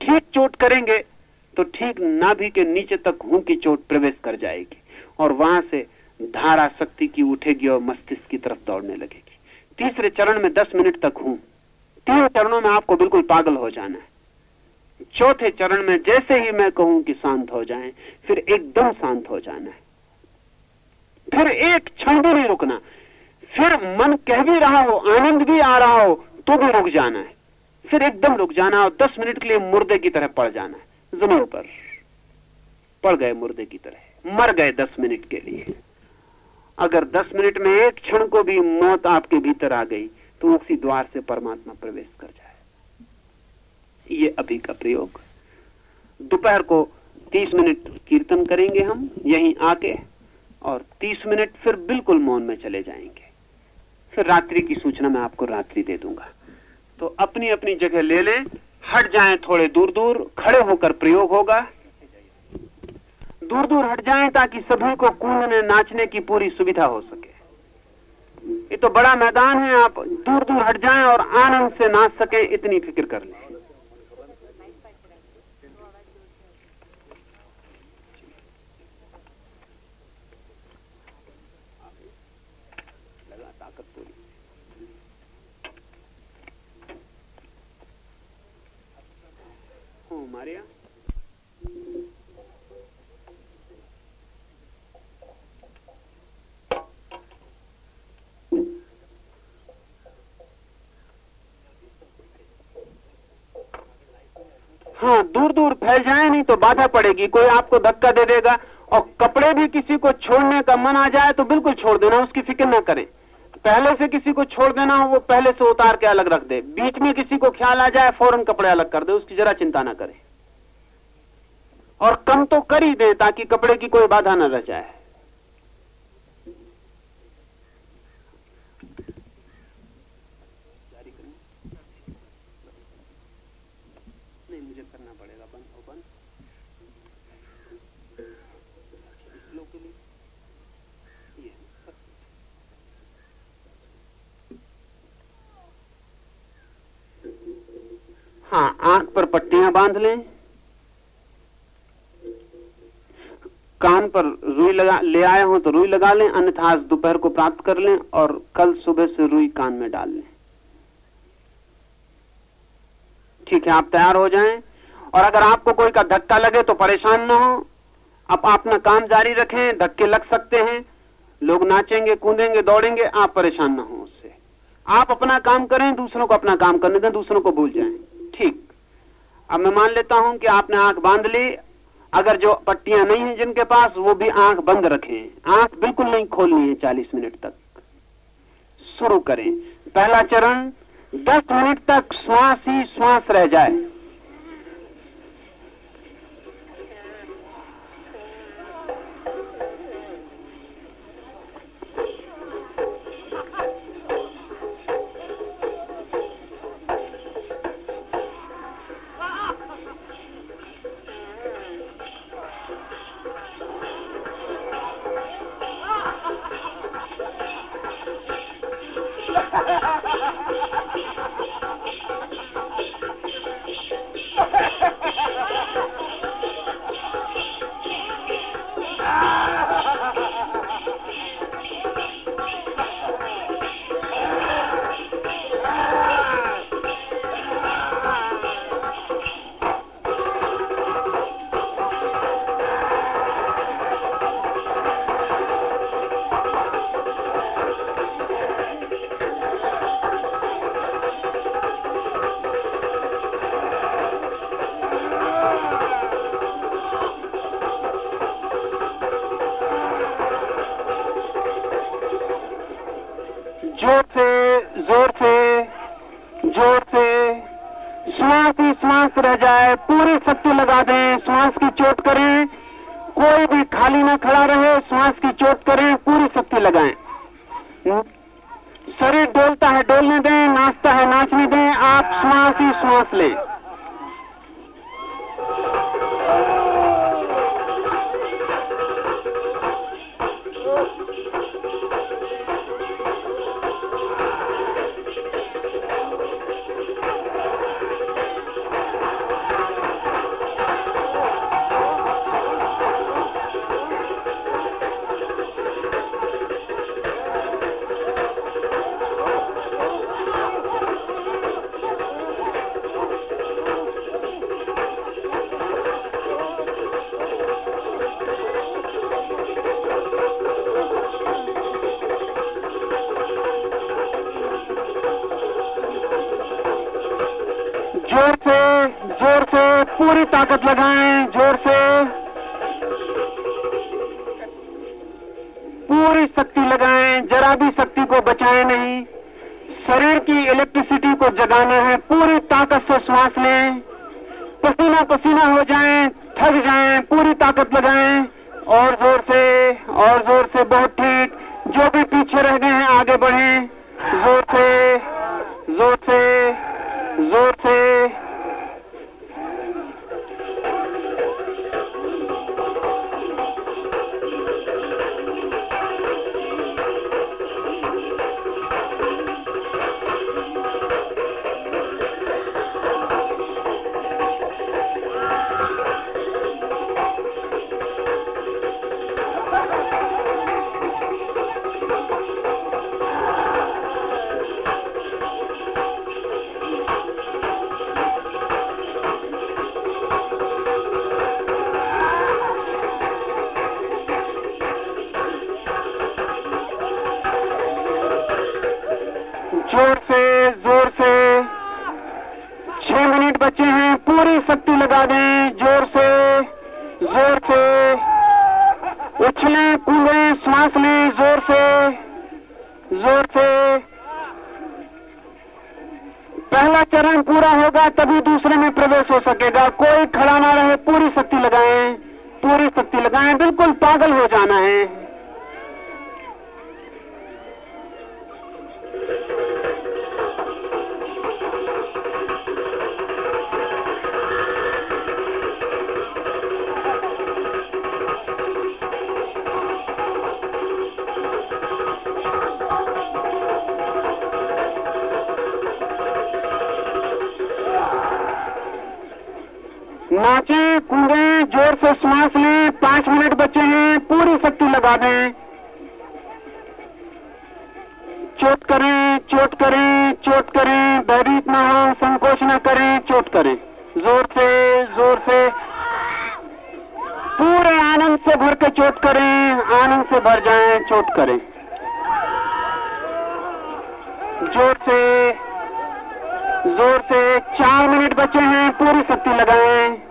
ठीक चोट करेंगे तो ठीक नाभि के नीचे तक हूँ की चोट प्रवेश कर जाएगी और वहाँ से धारा शक्ति की उठेगी और मस्तिष्क की तरफ़ दौड़ने लगेगी। तीसरे चरण में दस मिनट तक हूँ। तीन चरणों में आपको बिल्कुल पागल हो जाना है। चौथे चरण में जैसे ही मैं कहूँ कि शांत हो जाएँ, फिर एकदम शांत हो जाना है। फिर एक क्षण भी नहीं रुकना। फिर मन कह भी रहा हो आनंद भी आ रहा हो तो भी रुक जाना है। फिर एकदम रुक जाना और दस मिनट के लिए मुर्दे की तरह पड़ जाना। है ज़मीन पर। पड़ गए मुर्दे की तरह। मर गए दस मिनट के लिए। अगर दस मिनट में एक क्षण को भी मौत आपके भीतर आ गई तो उसी द्वार से परमात्मा प्रवेश कर जाए। ये अभी का प्रयोग। दोपहर को तीस मिनट कीर्तन करेंगे हम, यहीं आके और तीस मिनट फिर बिल्कुल मौन में चले जाएँगे। फिर रात्रि की सूचना मैं आपको रात्रि दे दूँगा। तो अपनी अपनी जगह ले लें। हट जाएँ थोड़े दूर दूर, खड़े होकर प्रयोग होगा। दूर दूर हट जाएँ ताकि सभी को कूदने, नाचने की पूरी सुविधा हो सके। ये तो बड़ा मैदान है, आप दूर दूर हट जाएँ और आनंद से नाच सके, इतनी फ़िक्र कर लें। Maria? हाँ दूर दूर फैल जाए, नहीं तो बाधा पड़ेगी। कोई आपको धक्का दे देगा और कपड़े भी किसी को छोड़ने का मन आ जाए तो बिल्कुल छोड़ देना, उसकी फ़िक्र ना करें। पहले से किसी को छोड़ देना हो वो पहले से उतार के अलग रख दे। बीच में किसी को ख्याल आ जाए, फ़ौरन कपड़े अलग कर दे, उसकी जरा चिंता ना करे। और कम तो कर ही दे ताकि कपड़े की कोई बाधा न रह जाए हाँ आँख पर पट्टियाँ बाँध लें। कान पर रुई लगा, ले आए हो तो रुई लगा लें, अन्यथा आज दोपहर को प्राप्त कर लें और कल सुबह से रुई कान में डाल लें। ठीक है, आप तैयार हो जाएँ। और अगर आपको कोई का धक्का लगे तो परेशान ना हो। आप अपना काम जारी रखें, धक्के लग सकते हैं। लोग नाचेंगे, कूदेंगे, दौड़ेंगे, आप परेशान ना हो उससे। आप अपना काम करें, दूसरों को अपना काम करने दें, दूसरों को भूल जाएँ। ठीक। अब मैं मान लेता हूँ कि आपने आँख बाँध ली अगर जो पट्टियाँ नहीं है जिनके पास, वो भी आँख बंद रखें। आँख बिल्कुल नहीं खोलनी है चालीस मिनट तक। शुरू करें। पहला चरण, दस मिनट तक श्वास ही श्वास रह जाए। उछलें कूले श्वास लें ज़ोर से ज़ोर से। पहला चरण पूरा होगा, तभी दूसरे में प्रवेश हो सकेगा। कोई खड़ा ना रहे, पूरी शक्ति लगाएँ, पूरी शक्ति लगाएँ। बिल्कुल पागल हो जाना है। नाचें कूदे ज़ोर से श्वास लें, पाँच मिनट बचे हैं, पूरी शक्ति लगा दें। चोट करें चोट करें चोट करें, भयभीत ना हो, संकोच ना करें, चोट करें। ज़ोर से ज़ोर से। पूरे आनंद से भर के चोट करें, आनंद से भर जाएँ, चोट करें। ज़ोर से ज़ोर से, चार मिनट बचे हैं, पूरी शक्ति लगाएँ।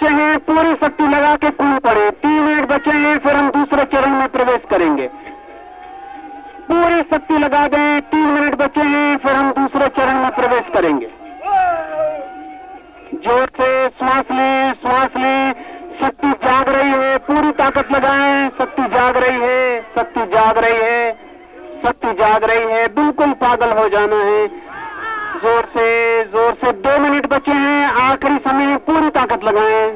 बचे हैं, पूरी शक्ति लगा के कूद पड़े। तीन मिनट बचे हैं, फिर हम दूसरे चरण में प्रवेश करेंगे। पूरी शक्ति लगा दें, तीन मिनट बचे हैं, फिर हम दूसरे चरण में प्रवेश करेंगे। ज़ोर से श्वास लें श्वास लें। शक्ति जाग रही है, पूरी ताकत लगाएँ। शक्ति जाग रही है, शक्ति जाग रही है, शक्ति जाग रही है। बिल्कुल पागल हो जाना है। ज़ोर से ज़ोर से दो मिनट बचे हैं। आखिरी समय में पूरी ताकत लगाएँ।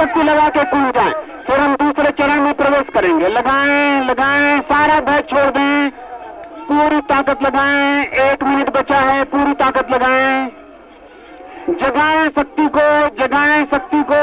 शक्ति लगा के कूद जाए, फिर हम दूसरे चरण में प्रवेश करेंगे। लगाएँ लगाएँ, सारा भय छोड़ दें। पूरी ताकत लगाएँ, एक मिनट बचा है, पूरी ताकत लगाएँ। जगाएँ शक्ति को, जगाएँ शक्ति को।